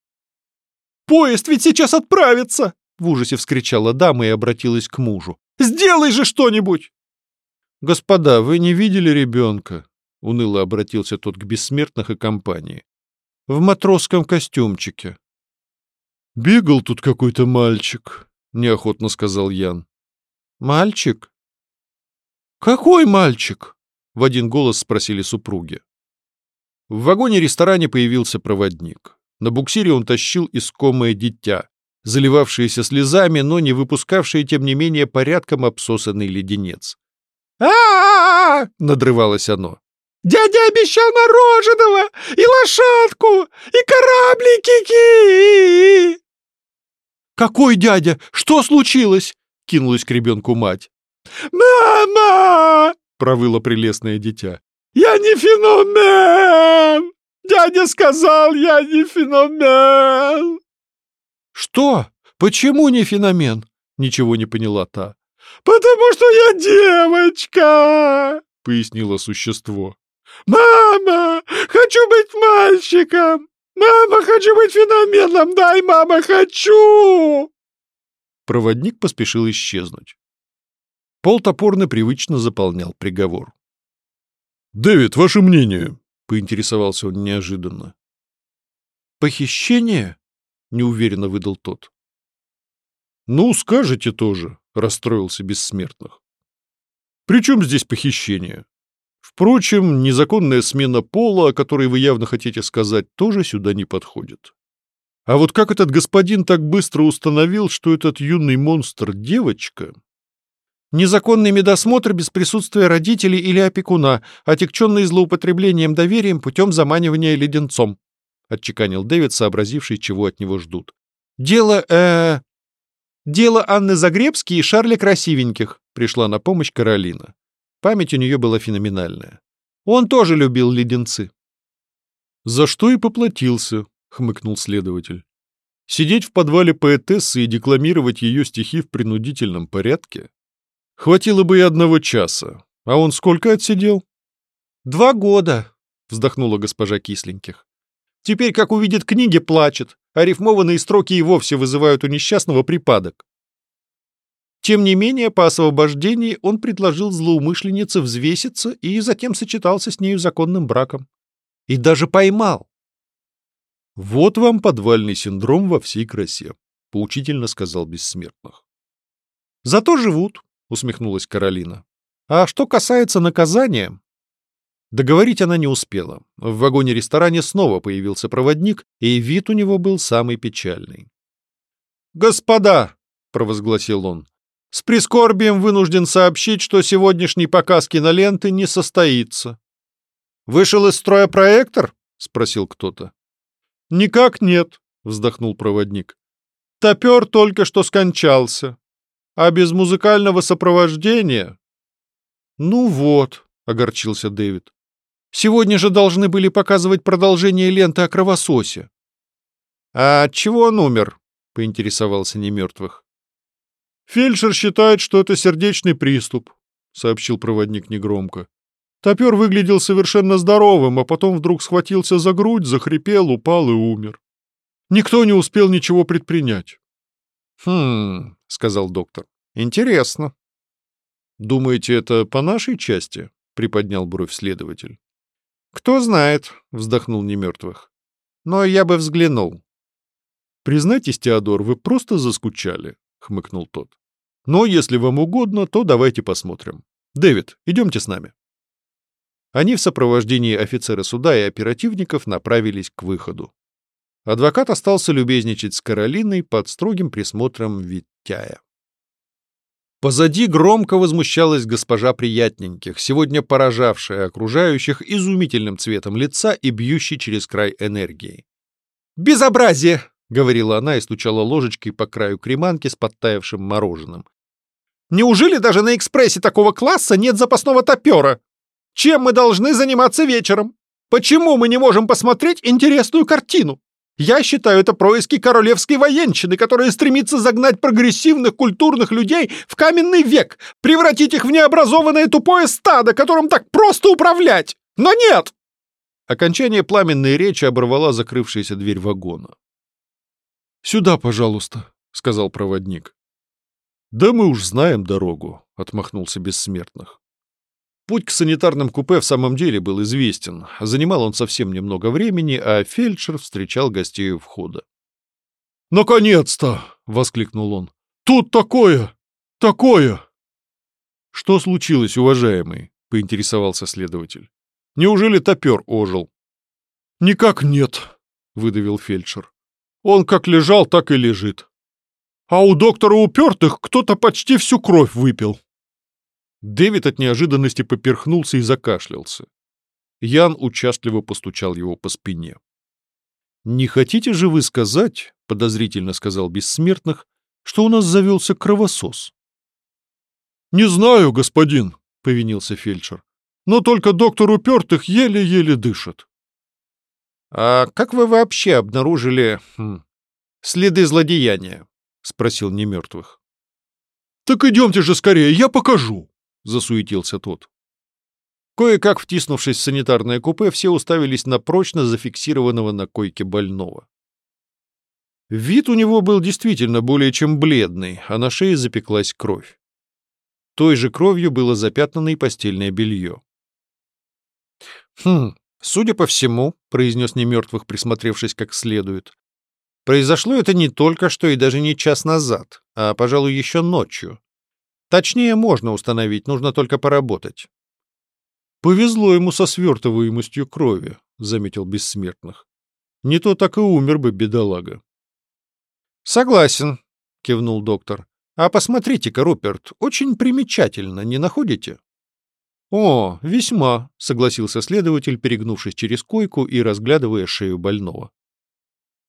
«Поезд ведь сейчас отправится!» — в ужасе вскричала дама и обратилась к мужу. «Сделай же что-нибудь!» «Господа, вы не видели ребенка?» — уныло обратился тот к бессмертных и компании. «В матросском костюмчике». «Бегал тут какой-то мальчик», — неохотно сказал Ян. «Мальчик?» «Какой мальчик?» — в один голос спросили супруги. В вагоне-ресторане появился проводник. На буксире он тащил искомое дитя, заливавшееся слезами, но не выпускавшее, тем не менее, порядком обсосанный леденец. а, -а, -а, -а надрывалось оно. Дядя обещал мороженого и лошадку, и кораблики. Какой дядя? Что случилось? Кинулась к ребенку мать. Мама! Провыло прелестное дитя. Я не феномен! Дядя сказал, я не феномен. Что? Почему не феномен? Ничего не поняла та. Потому что я девочка, пояснило существо. «Мама, хочу быть мальчиком! Мама, хочу быть феноменом! Дай, мама, хочу!» Проводник поспешил исчезнуть. Пол топорно привычно заполнял приговор. «Дэвид, ваше мнение?» — поинтересовался он неожиданно. «Похищение?» — неуверенно выдал тот. «Ну, скажете тоже», — расстроился Бессмертных. «При чем здесь похищение? Впрочем, незаконная смена пола, о которой вы явно хотите сказать, тоже сюда не подходит. А вот как этот господин так быстро установил, что этот юный монстр — девочка? Незаконный медосмотр без присутствия родителей или опекуна, отягченный злоупотреблением доверием путем заманивания леденцом, — отчеканил Дэвид, сообразивший, чего от него ждут. Дело, э, Дело Анны Загребски и Шарля Красивеньких, пришла на помощь Каролина. Память у нее была феноменальная. Он тоже любил леденцы. За что и поплатился, хмыкнул следователь. Сидеть в подвале поэтессы и декламировать ее стихи в принудительном порядке? Хватило бы и одного часа. А он сколько отсидел? Два года, вздохнула госпожа Кисленьких. Теперь, как увидит книги, плачет, а рифмованные строки и вовсе вызывают у несчастного припадок. Тем не менее, по освобождении он предложил злоумышленнице взвеситься и затем сочетался с нею законным браком. И даже поймал. «Вот вам подвальный синдром во всей красе», — поучительно сказал Бессмертных. «Зато живут», — усмехнулась Каролина. «А что касается наказания, Договорить она не успела. В вагоне-ресторане снова появился проводник, и вид у него был самый печальный. «Господа!» — провозгласил он. «С прискорбием вынужден сообщить, что сегодняшний показ киноленты не состоится». «Вышел из строя проектор?» — спросил кто-то. «Никак нет», — вздохнул проводник. «Топер только что скончался. А без музыкального сопровождения...» «Ну вот», — огорчился Дэвид. Сегодня же должны были показывать продолжение ленты о кровососе. А от чего он умер? поинтересовался немертвых. Фельдшер считает, что это сердечный приступ, сообщил проводник негромко. Топер выглядел совершенно здоровым, а потом вдруг схватился за грудь, захрипел, упал и умер. Никто не успел ничего предпринять. «Хм», — сказал доктор, — «интересно». «Думаете, это по нашей части?» — приподнял бровь следователь. «Кто знает», — вздохнул немертвых. «Но я бы взглянул». «Признайтесь, Теодор, вы просто заскучали», — хмыкнул тот. «Но если вам угодно, то давайте посмотрим. Дэвид, идемте с нами». Они в сопровождении офицера суда и оперативников направились к выходу. Адвокат остался любезничать с Каролиной под строгим присмотром Виттяя. Позади громко возмущалась госпожа приятненьких, сегодня поражавшая окружающих изумительным цветом лица и бьющей через край энергией. «Безобразие!» — говорила она и стучала ложечкой по краю креманки с подтаявшим мороженым. «Неужели даже на экспрессе такого класса нет запасного топера? Чем мы должны заниматься вечером? Почему мы не можем посмотреть интересную картину?» Я считаю это происки королевской военщины, которая стремится загнать прогрессивных культурных людей в каменный век, превратить их в необразованное тупое стадо, которым так просто управлять. Но нет!» Окончание пламенной речи оборвала закрывшаяся дверь вагона. «Сюда, пожалуйста», — сказал проводник. «Да мы уж знаем дорогу», — отмахнулся Бессмертных. Путь к санитарным купе в самом деле был известен. Занимал он совсем немного времени, а фельдшер встречал гостей у входа. «Наконец-то!» — воскликнул он. «Тут такое! Такое!» «Что случилось, уважаемый?» — поинтересовался следователь. «Неужели топер ожил?» «Никак нет», — выдавил фельдшер. «Он как лежал, так и лежит. А у доктора упертых кто-то почти всю кровь выпил». Дэвид от неожиданности поперхнулся и закашлялся. Ян участливо постучал его по спине. «Не хотите же вы сказать, — подозрительно сказал Бессмертных, — что у нас завелся кровосос?» «Не знаю, господин», — повинился фельдшер, — «но только доктор упертых еле-еле дышит». «А как вы вообще обнаружили хм, следы злодеяния?» — спросил немертвых. «Так идемте же скорее, я покажу», — засуетился тот. Кое-как втиснувшись в санитарное купе, все уставились на прочно зафиксированного на койке больного. Вид у него был действительно более чем бледный, а на шее запеклась кровь. Той же кровью было запятнано и постельное белье. «Хм, судя по всему», — произнес немертвых, присмотревшись как следует, «произошло это не только что и даже не час назад, а, пожалуй, еще ночью. Точнее, можно установить, нужно только поработать. «Повезло ему со свертываемостью крови», — заметил Бессмертных. «Не то так и умер бы, бедолага». «Согласен», — кивнул доктор. «А посмотрите-ка, Руперт, очень примечательно, не находите?» «О, весьма», — согласился следователь, перегнувшись через койку и разглядывая шею больного.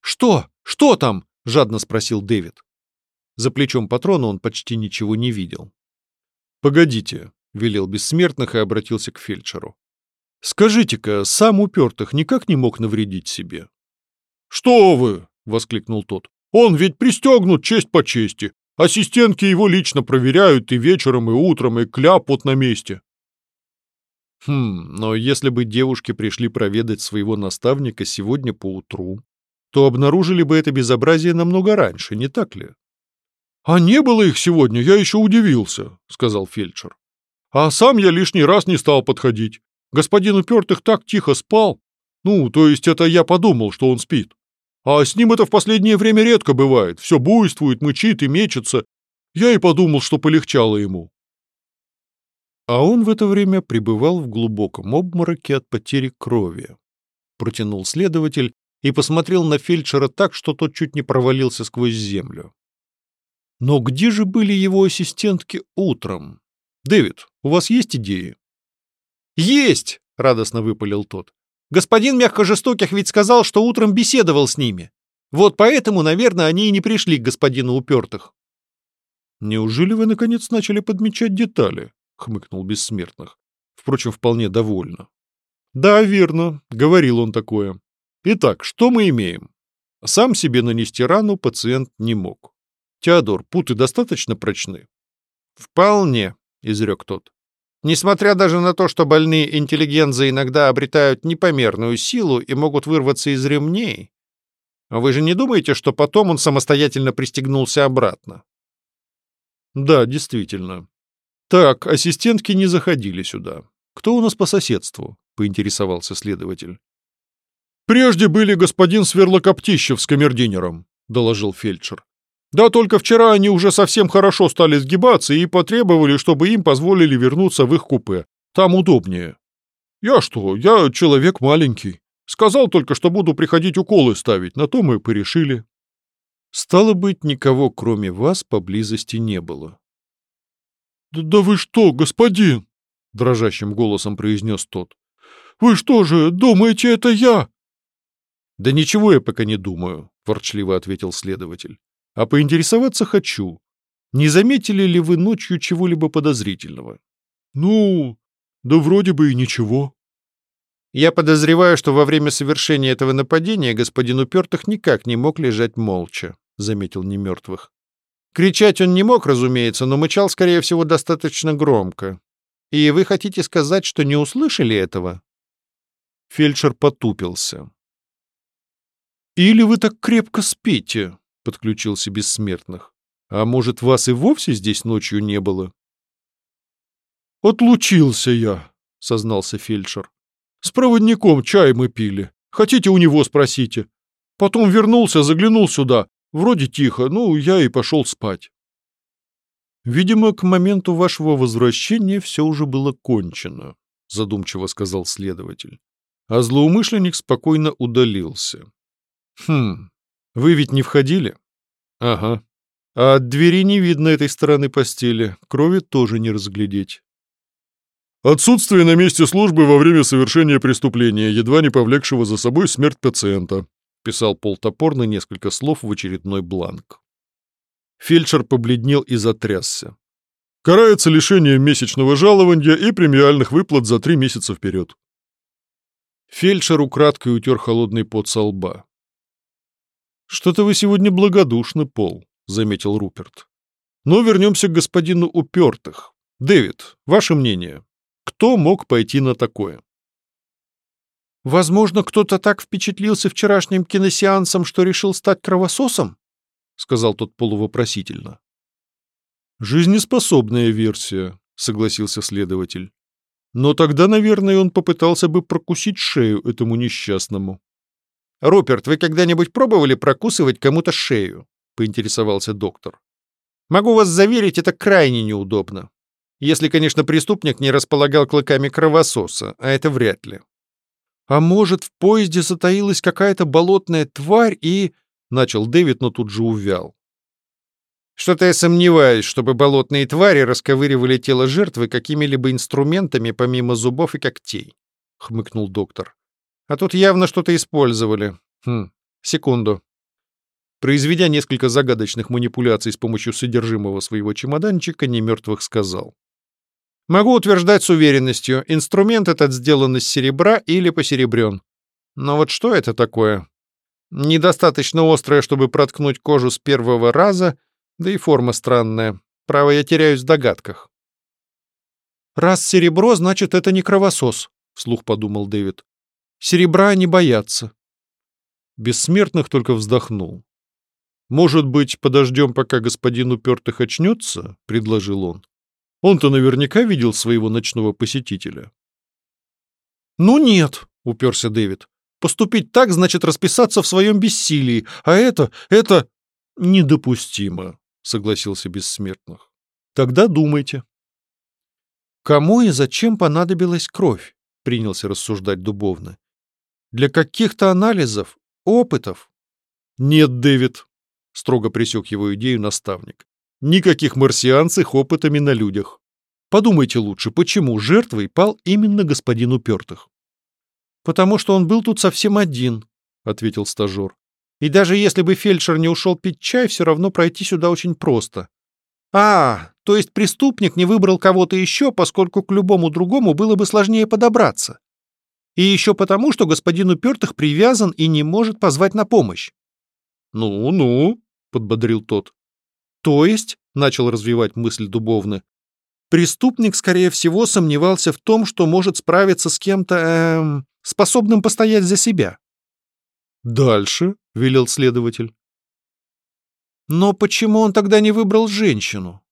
«Что? Что там?» — жадно спросил Дэвид. За плечом патрона он почти ничего не видел. «Погодите», — велел бессмертных и обратился к фельдшеру. «Скажите-ка, сам упертых никак не мог навредить себе?» «Что вы!» — воскликнул тот. «Он ведь пристегнут честь по чести. Ассистентки его лично проверяют и вечером, и утром, и кляп вот на месте». Хм, но если бы девушки пришли проведать своего наставника сегодня поутру, то обнаружили бы это безобразие намного раньше, не так ли? «А не было их сегодня, я еще удивился», — сказал фельдшер. «А сам я лишний раз не стал подходить. Господин Упертых так тихо спал. Ну, то есть это я подумал, что он спит. А с ним это в последнее время редко бывает. Все буйствует, мычит и мечется. Я и подумал, что полегчало ему». А он в это время пребывал в глубоком обмороке от потери крови. Протянул следователь и посмотрел на фельдшера так, что тот чуть не провалился сквозь землю. Но где же были его ассистентки утром? Дэвид, у вас есть идеи? Есть, радостно выпалил тот. Господин мягкожестоких ведь сказал, что утром беседовал с ними. Вот поэтому, наверное, они и не пришли к господину упертых. Неужели вы наконец начали подмечать детали? Хмыкнул бессмертных. Впрочем, вполне довольно. Да, верно, говорил он такое. Итак, что мы имеем? Сам себе нанести рану пациент не мог. Теодор, путы достаточно прочны? Вполне, изрек тот. Несмотря даже на то, что больные интеллигензы иногда обретают непомерную силу и могут вырваться из ремней, вы же не думаете, что потом он самостоятельно пристегнулся обратно? Да, действительно. Так, ассистентки не заходили сюда. Кто у нас по соседству? Поинтересовался следователь. Прежде были господин Сверлокоптищев с камердинером, доложил фельдшер. Да только вчера они уже совсем хорошо стали сгибаться и потребовали, чтобы им позволили вернуться в их купе. Там удобнее. Я что, я человек маленький. Сказал только, что буду приходить уколы ставить, на то мы порешили. Стало быть, никого, кроме вас, поблизости не было. «Да, да вы что, господин?» — дрожащим голосом произнес тот. «Вы что же, думаете, это я?» «Да ничего я пока не думаю», — ворчливо ответил следователь. А поинтересоваться хочу. Не заметили ли вы ночью чего-либо подозрительного? Ну, да вроде бы и ничего. Я подозреваю, что во время совершения этого нападения господин Упертых никак не мог лежать молча, заметил немертвых. Кричать он не мог, разумеется, но мычал, скорее всего, достаточно громко. И вы хотите сказать, что не услышали этого? Фельдшер потупился. «Или вы так крепко спите?» — подключился Бессмертных. «А может, вас и вовсе здесь ночью не было?» «Отлучился я», — сознался фельдшер. «С проводником чай мы пили. Хотите, у него спросите. Потом вернулся, заглянул сюда. Вроде тихо, ну, я и пошел спать». «Видимо, к моменту вашего возвращения все уже было кончено», — задумчиво сказал следователь. А злоумышленник спокойно удалился. «Хм, вы ведь не входили? Ага. А от двери не видно этой стороны постели, крови тоже не разглядеть. Отсутствие на месте службы во время совершения преступления, едва не повлекшего за собой смерть пациента, писал Пол Топорный несколько слов в очередной бланк. Фельдшер побледнел и затрясся. Карается лишением месячного жалования и премиальных выплат за три месяца вперед. Фельдшер украдкой утер холодный пот со лба. «Что-то вы сегодня благодушны, Пол», — заметил Руперт. «Но вернемся к господину Упертых. Дэвид, ваше мнение. Кто мог пойти на такое?» «Возможно, кто-то так впечатлился вчерашним киносеансом, что решил стать кровососом?» — сказал тот полувопросительно. «Жизнеспособная версия», — согласился следователь. «Но тогда, наверное, он попытался бы прокусить шею этому несчастному». «Руперт, вы когда-нибудь пробовали прокусывать кому-то шею?» — поинтересовался доктор. «Могу вас заверить, это крайне неудобно. Если, конечно, преступник не располагал клыками кровососа, а это вряд ли». «А может, в поезде затаилась какая-то болотная тварь и...» — начал Дэвид, но тут же увял. «Что-то я сомневаюсь, чтобы болотные твари расковыривали тело жертвы какими-либо инструментами помимо зубов и когтей», — хмыкнул доктор. А тут явно что-то использовали. Хм, секунду. Произведя несколько загадочных манипуляций с помощью содержимого своего чемоданчика, немертвых сказал. «Могу утверждать с уверенностью, инструмент этот сделан из серебра или посеребрен. Но вот что это такое? Недостаточно острое, чтобы проткнуть кожу с первого раза, да и форма странная. Право, я теряюсь в догадках». «Раз серебро, значит, это не кровосос», — вслух подумал Дэвид. «Серебра не боятся». Бессмертных только вздохнул. «Может быть, подождем, пока господин упертых очнется?» — предложил он. «Он-то наверняка видел своего ночного посетителя». «Ну нет», — уперся Дэвид. «Поступить так значит расписаться в своем бессилии, а это, это...» «Недопустимо», — согласился Бессмертных. «Тогда думайте». «Кому и зачем понадобилась кровь?» — принялся рассуждать Дубовно. «Для каких-то анализов, опытов?» «Нет, Дэвид», — строго пресек его идею наставник. «Никаких марсиан с их опытами на людях. Подумайте лучше, почему жертвой пал именно господин Упертых?» «Потому что он был тут совсем один», — ответил стажер. «И даже если бы фельдшер не ушел пить чай, все равно пройти сюда очень просто». «А, то есть преступник не выбрал кого-то еще, поскольку к любому другому было бы сложнее подобраться. И еще потому, что господин Упертых привязан и не может позвать на помощь. «Ну-ну», — подбодрил тот. «То есть», — начал развивать мысль Дубовны, «преступник, скорее всего, сомневался в том, что может справиться с кем-то, эм, способным постоять за себя». «Дальше», — велел следователь. «Но почему он тогда не выбрал женщину?»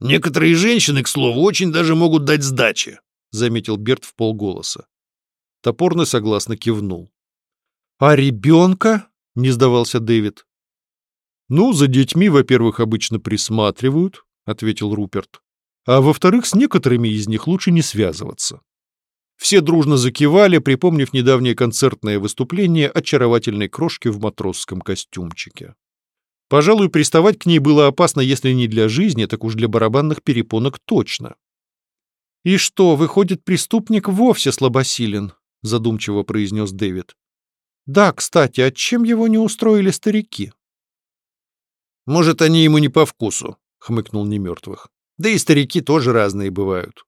«Некоторые женщины, к слову, очень даже могут дать сдачи», — заметил Берт в полголоса. Топорный согласно кивнул. «А ребенка?» — не сдавался Дэвид. «Ну, за детьми, во-первых, обычно присматривают», — ответил Руперт. «А во-вторых, с некоторыми из них лучше не связываться». Все дружно закивали, припомнив недавнее концертное выступление очаровательной крошки в матросском костюмчике. Пожалуй, приставать к ней было опасно, если не для жизни, так уж для барабанных перепонок точно. «И что, выходит, преступник вовсе слабосилен?» — задумчиво произнес Дэвид. Да, кстати, а чем его не устроили старики? Может, они ему не по вкусу, хмыкнул немертвых. Да и старики тоже разные бывают.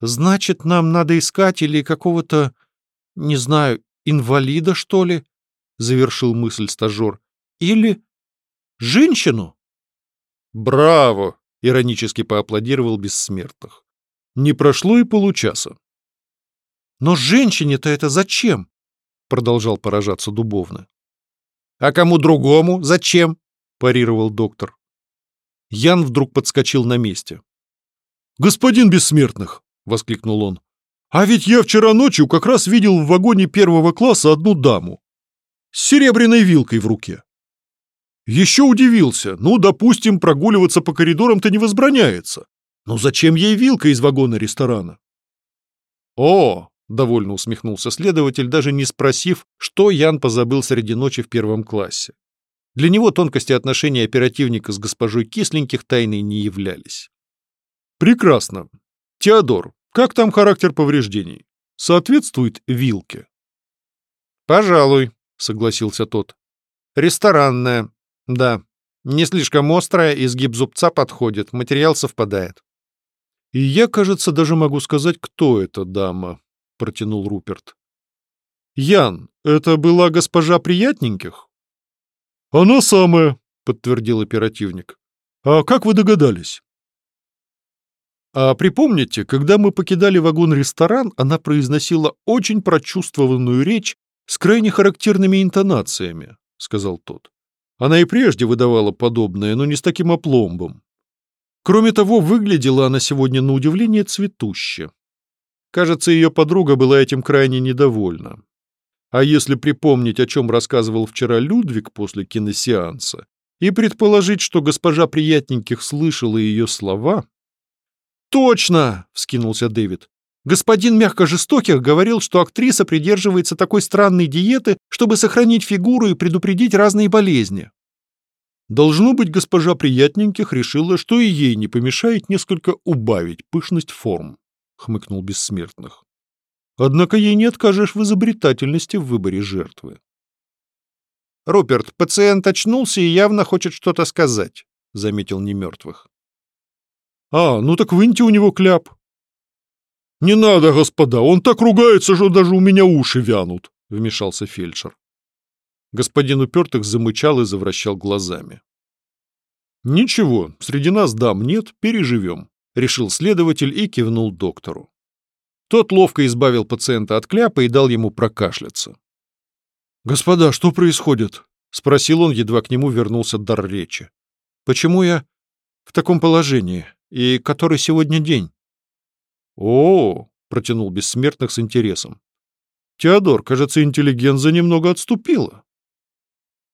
Значит, нам надо искать или какого-то, не знаю, инвалида, что ли? Завершил мысль стажер. Или женщину? Браво! Иронически поаплодировал бессмертных. Не прошло и получаса. Но женщине-то это зачем? продолжал поражаться Дубовно. «А кому другому? Зачем?» – парировал доктор. Ян вдруг подскочил на месте. «Господин Бессмертных!» — воскликнул он. «А ведь я вчера ночью как раз видел в вагоне первого класса одну даму. С серебряной вилкой в руке. Еще удивился. Ну, допустим, прогуливаться по коридорам-то не возбраняется. Но зачем ей вилка из вагона ресторана?» «О, довольно усмехнулся следователь, даже не спросив, что Ян позабыл среди ночи в первом классе. Для него тонкости отношений оперативника с госпожой Кисленьких тайной не являлись. «Прекрасно. Теодор, как там характер повреждений? Соответствует вилке?» «Пожалуй», — согласился тот. «Ресторанная. Да. Не слишком острая, изгиб зубца подходит, материал совпадает». «И я, кажется, даже могу сказать, кто эта дама», протянул Руперт. «Ян, это была госпожа Приятненьких?» «Она самая», — подтвердил оперативник. «А как вы догадались?» «А припомните, когда мы покидали вагон-ресторан, она произносила очень прочувствованную речь с крайне характерными интонациями», — сказал тот. «Она и прежде выдавала подобное, но не с таким опломбом. Кроме того, выглядела она сегодня на удивление цветуще. Кажется, ее подруга была этим крайне недовольна. А если припомнить, о чем рассказывал вчера Людвиг после киносеанса, и предположить, что госпожа Приятненьких слышала ее слова... «Точно!» — вскинулся Дэвид. «Господин мягко жестоких говорил, что актриса придерживается такой странной диеты, чтобы сохранить фигуру и предупредить разные болезни». Должно быть, госпожа Приятненьких решила, что и ей не помешает несколько убавить пышность форм хмыкнул Бессмертных. Однако ей не откажешь в изобретательности в выборе жертвы. «Руперт, пациент очнулся и явно хочет что-то сказать», — заметил немертвых. «А, ну так выньте у него кляп». «Не надо, господа, он так ругается, что даже у меня уши вянут», — вмешался фельдшер. Господин упертых замычал и завращал глазами. «Ничего, среди нас дам нет, переживем», — решил следователь и кивнул доктору. Тот ловко избавил пациента от кляпа и дал ему прокашляться. «Господа, что происходит?» — спросил он, едва к нему вернулся дар речи. «Почему я в таком положении? И который сегодня день?» «О, -о — протянул бессмертных с интересом. «Теодор, кажется, интеллигенза немного отступила».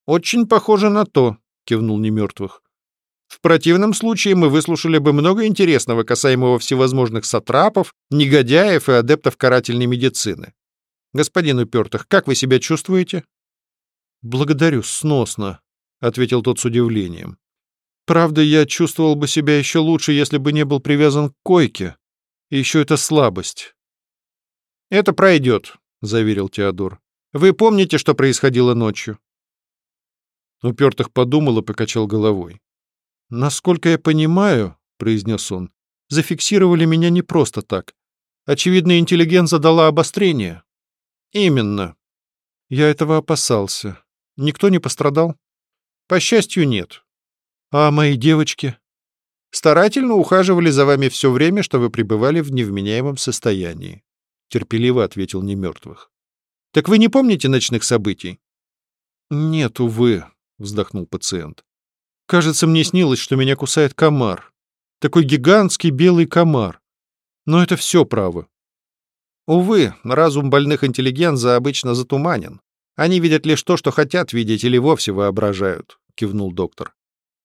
«Очень похоже на то», — кивнул немертвых. В противном случае мы выслушали бы много интересного, касаемого всевозможных сатрапов, негодяев и адептов карательной медицины. Господин Упертых, как вы себя чувствуете? Благодарю, сносно, ответил тот с удивлением. Правда, я чувствовал бы себя еще лучше, если бы не был привязан к койке. И еще это слабость. Это пройдет, заверил Теодор. Вы помните, что происходило ночью? Упертых подумал и покачал головой. «Насколько я понимаю, — произнес он, — зафиксировали меня не просто так. Очевидно, интеллигенция дала обострение». «Именно». «Я этого опасался. Никто не пострадал?» «По счастью, нет». «А мои девочки?» «Старательно ухаживали за вами все время, что вы пребывали в невменяемом состоянии», — терпеливо ответил немертвых. «Так вы не помните ночных событий?» «Нет, увы», — вздохнул пациент. Кажется, мне снилось, что меня кусает комар. Такой гигантский белый комар. Но это все право. Увы, разум больных интеллигенза обычно затуманен. Они видят лишь то, что хотят видеть или вовсе воображают, кивнул доктор.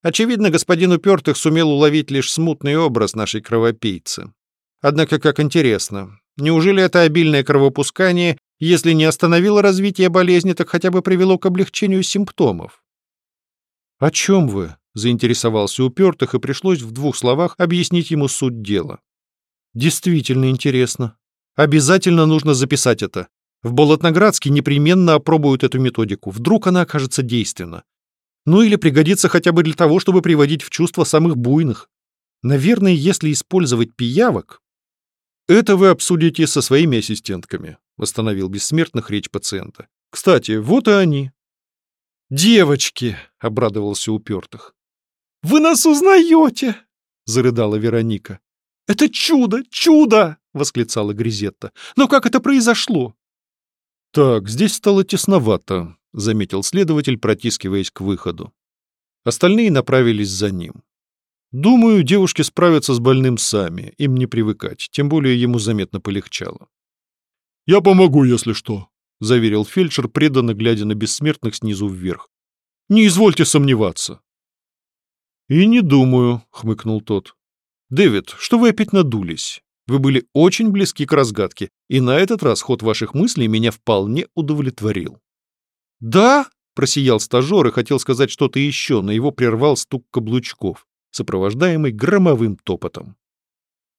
Очевидно, господин Упертых сумел уловить лишь смутный образ нашей кровопийцы. Однако, как интересно, неужели это обильное кровопускание, если не остановило развитие болезни, так хотя бы привело к облегчению симптомов? «О чем вы?» — заинтересовался упертых, и пришлось в двух словах объяснить ему суть дела. «Действительно интересно. Обязательно нужно записать это. В Болотноградске непременно опробуют эту методику. Вдруг она окажется действенна. Ну или пригодится хотя бы для того, чтобы приводить в чувство самых буйных. Наверное, если использовать пиявок...» «Это вы обсудите со своими ассистентками», — восстановил бессмертных речь пациента. «Кстати, вот и они. «Девочки!» — обрадовался упертых. «Вы нас узнаете!» — зарыдала Вероника. «Это чудо! Чудо!» — восклицала Гризетта. «Но как это произошло?» «Так, здесь стало тесновато», — заметил следователь, протискиваясь к выходу. Остальные направились за ним. «Думаю, девушки справятся с больным сами, им не привыкать, тем более ему заметно полегчало». «Я помогу, если что», — заверил фельдшер, преданно глядя на бессмертных снизу вверх. «Не извольте сомневаться». «И не думаю», — хмыкнул тот. «Дэвид, что вы опять надулись? Вы были очень близки к разгадке, и на этот раз ход ваших мыслей меня вполне удовлетворил». «Да?» — просиял стажер и хотел сказать что-то еще, но его прервал стук каблучков, сопровождаемый громовым топотом.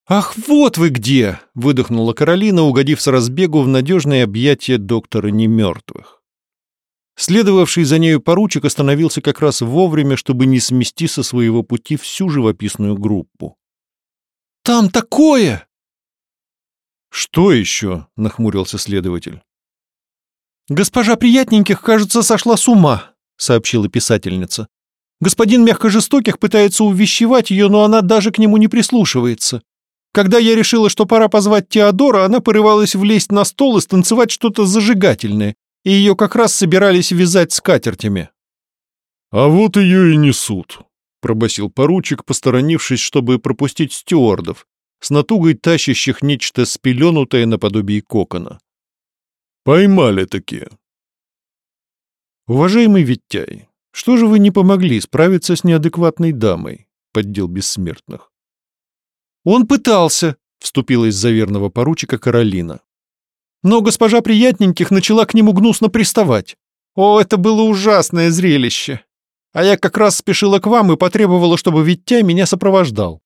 «Ах, вот вы где!» — выдохнула Каролина, угодив с разбегу в надежное объятие доктора немертвых. Следовавший за нею поручик остановился как раз вовремя, чтобы не смести со своего пути всю живописную группу. «Там такое!» «Что еще?» — нахмурился следователь. «Госпожа приятненьких, кажется, сошла с ума», — сообщила писательница. «Господин мягкожестоких пытается увещевать ее, но она даже к нему не прислушивается. Когда я решила, что пора позвать Теодора, она порывалась влезть на стол и станцевать что-то зажигательное, и ее как раз собирались вязать скатертями. «А вот ее и несут», — пробасил поручик, посторонившись, чтобы пропустить стюардов, с натугой тащащих нечто спеленутое наподобие кокона. «Поймали такие». «Уважаемый Виттяй, что же вы не помогли справиться с неадекватной дамой?» — поддел бессмертных. «Он пытался», — вступила из-за верного поручика Каролина. Но госпожа приятненьких начала к нему гнусно приставать. О, это было ужасное зрелище. А я как раз спешила к вам и потребовала, чтобы Виття меня сопровождал.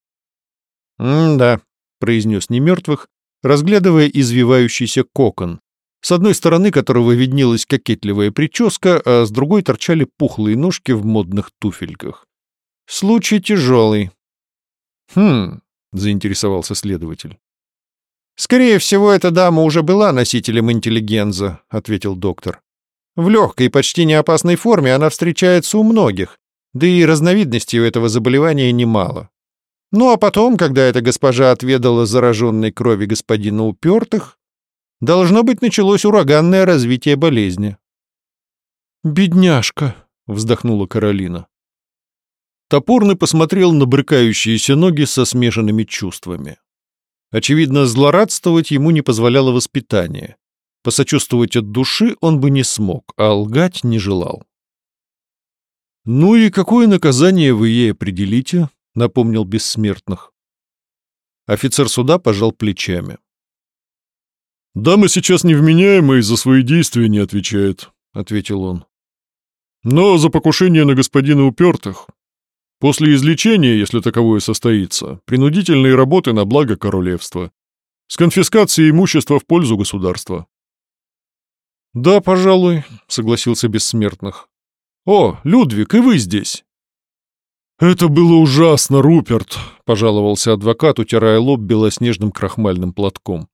«М-да», — произнес немертвых, разглядывая извивающийся кокон, с одной стороны которого виднелась кокетливая прическа, а с другой торчали пухлые ножки в модных туфельках. Случай тяжелый. «Хм», — заинтересовался следователь. «Скорее всего, эта дама уже была носителем интеллигенза», — ответил доктор. «В легкой, почти неопасной форме она встречается у многих, да и разновидностей у этого заболевания немало. Ну а потом, когда эта госпожа отведала зараженной крови господина упертых, должно быть, началось ураганное развитие болезни». «Бедняжка», — вздохнула Каролина. Топорный посмотрел на брыкающиеся ноги со смешанными чувствами. Очевидно, злорадствовать ему не позволяло воспитание. Посочувствовать от души он бы не смог, а лгать не желал. «Ну и какое наказание вы ей определите?» — напомнил бессмертных. Офицер суда пожал плечами. «Дама сейчас невменяемая и за свои действия не отвечает», — ответил он. «Но за покушение на господина упертых После излечения, если таковое состоится, принудительные работы на благо королевства. С конфискацией имущества в пользу государства. «Да, пожалуй», — согласился Бессмертных. «О, Людвиг, и вы здесь!» «Это было ужасно, Руперт», — пожаловался адвокат, утирая лоб белоснежным крахмальным платком.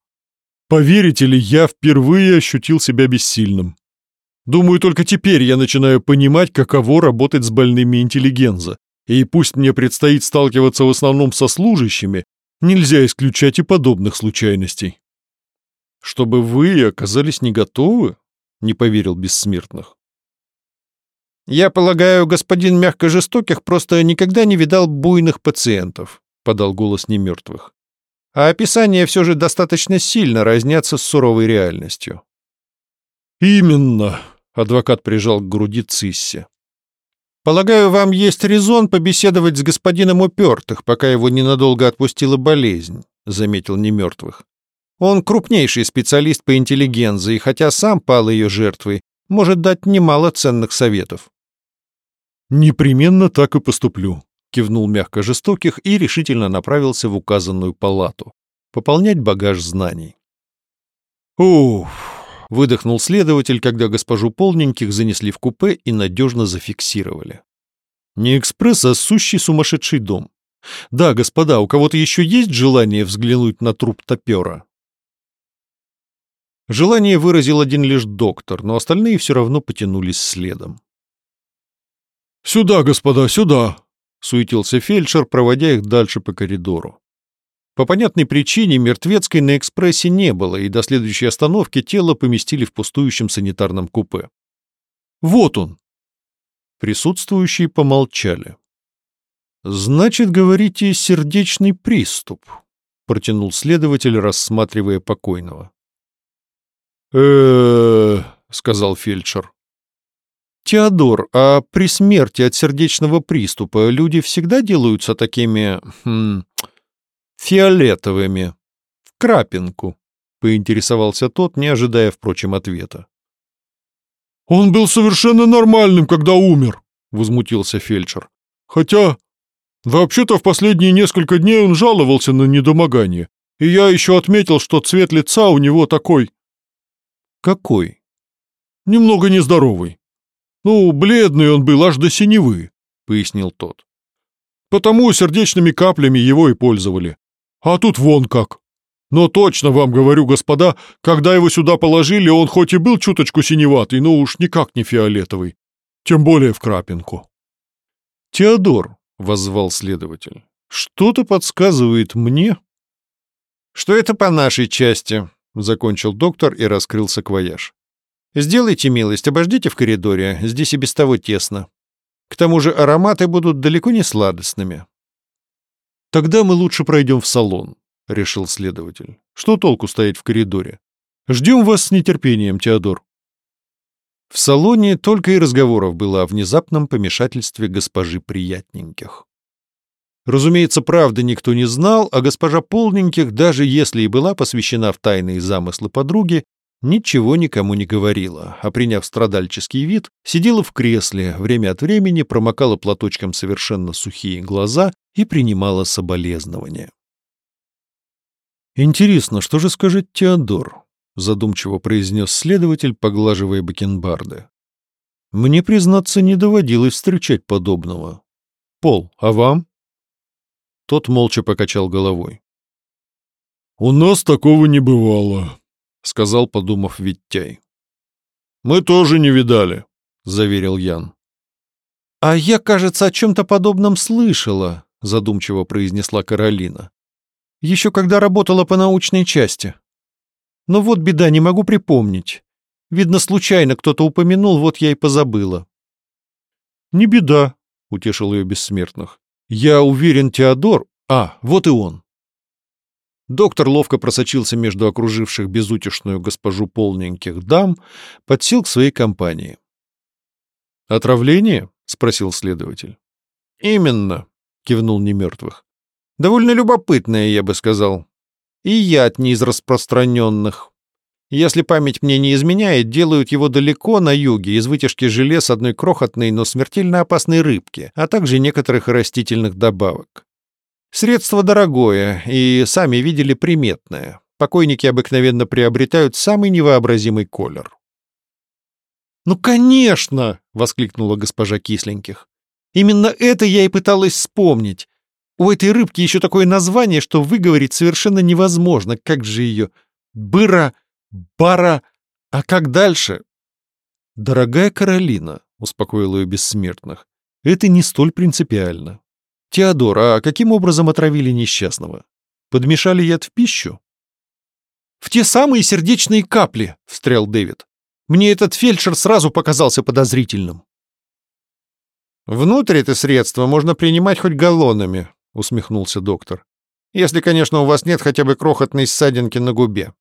«Поверите ли, я впервые ощутил себя бессильным. Думаю, только теперь я начинаю понимать, каково работать с больными интеллигенза, и пусть мне предстоит сталкиваться в основном со служащими, нельзя исключать и подобных случайностей. Чтобы вы оказались не готовы? Не поверил бессмертных. Я полагаю, господин мягко жестоких просто никогда не видал буйных пациентов, подал голос немертвых. А описания все же достаточно сильно разнятся с суровой реальностью. Именно, адвокат прижал к груди Цисси. Полагаю, вам есть резон побеседовать с господином Упертых, пока его ненадолго отпустила болезнь, заметил немертвых. Он крупнейший специалист по интеллигенции, хотя сам пал ее жертвой, может дать немало ценных советов. «Непременно так и поступлю», — кивнул мягко жестоких и решительно направился в указанную палату, пополнять багаж знаний. «Уф!» Выдохнул следователь, когда госпожу полненьких занесли в купе и надежно зафиксировали. Не экспресс, а сущий сумасшедший дом. Да, господа, у кого-то еще есть желание взглянуть на труп топера? Желание выразил один лишь доктор, но остальные все равно потянулись следом. «Сюда, господа, сюда!» — суетился фельдшер, проводя их дальше по коридору. По понятной причине мертвецкой на экспрессе не было, и до следующей остановки тело поместили в пустующем санитарном купе. «Вот он!» Присутствующие помолчали. «Значит, говорите, сердечный приступ», — протянул следователь, рассматривая покойного. э сказал фельдшер. «Теодор, а при смерти от сердечного приступа люди всегда делаются такими... Хм, фиолетовыми. В крапинку, поинтересовался тот, не ожидая, впрочем, ответа. «Он был совершенно нормальным, когда умер», — возмутился фельдшер. «Хотя, вообще-то в последние несколько дней он жаловался на недомогание, и я еще отметил, что цвет лица у него такой...» «Какой?» «Немного нездоровый. Ну, бледный он был аж до синевы», — пояснил тот. «Потому сердечными каплями его и пользовали. А тут вон как. Но точно вам говорю, господа, когда его сюда положили, он хоть и был чуточку синеватый, но уж никак не фиолетовый. Тем более в крапинку. «Теодор», — воззвал следователь, — «что-то подсказывает мне...» «Что это по нашей части», — закончил доктор и раскрыл саквояж. «Сделайте милость, обождите в коридоре, здесь и без того тесно. К тому же ароматы будут далеко не сладостными. «Тогда мы лучше пройдем в салон», — решил следователь. «Что толку стоять в коридоре? Ждем вас с нетерпением, Теодор». В салоне только и разговоров было о внезапном помешательстве госпожи Приятненьких. Разумеется, правды никто не знал, а госпожа Полненьких, даже если и была посвящена в тайные замыслы подруги, ничего никому не говорила, а приняв страдальческий вид, сидела в кресле, время от времени промокала платочком совершенно сухие глаза и принимала соболезнования. Интересно, что же скажет Теодор? задумчиво произнес следователь, поглаживая бакенбарды. Мне, признаться, не доводилось встречать подобного. Пол, а вам? Тот молча покачал головой. «У нас такого не бывало», — сказал, подумав Виттяй. «Мы тоже не видали», — заверил Ян. «А я, кажется, о чем-то подобном слышала», — задумчиво произнесла Каролина. «Еще когда работала по научной части. Но вот беда, не могу припомнить. Видно, случайно кто-то упомянул, вот я и позабыла». «Не беда», — утешил ее бессмертных. «Я уверен, Теодор... А, вот и он». Доктор ловко просочился между окруживших безутешную госпожу полненьких дам, подсел к своей компании. «Отравление?» — спросил следователь. «Именно», — кивнул немертвых. «Довольно любопытное, я бы сказал. И яд не из распространенных. Если память мне не изменяет, делают его далеко на юге, из вытяжки желез одной крохотной, но смертельно опасной рыбки, а также некоторых растительных добавок. Средство дорогое и, сами видели, приметное. Покойники обыкновенно приобретают самый невообразимый колер. «Ну, конечно!» — воскликнула госпожа Кисленьких. «Именно это я и пыталась вспомнить. У этой рыбки еще такое название, что выговорить совершенно невозможно. Как же ее? Быра, бара... А как дальше?» «Дорогая Каролина», — успокоила ее бессмертных, — «это не столь принципиально. «Теодор, а каким образом отравили несчастного? Подмешали яд в пищу?» «В те самые сердечные капли», — встрял Дэвид. «Мне этот фельдшер сразу показался подозрительным». «Внутрь это средство можно принимать хоть галлонами», — усмехнулся доктор. «Если, конечно, у вас нет хотя бы крохотной ссадинки на губе.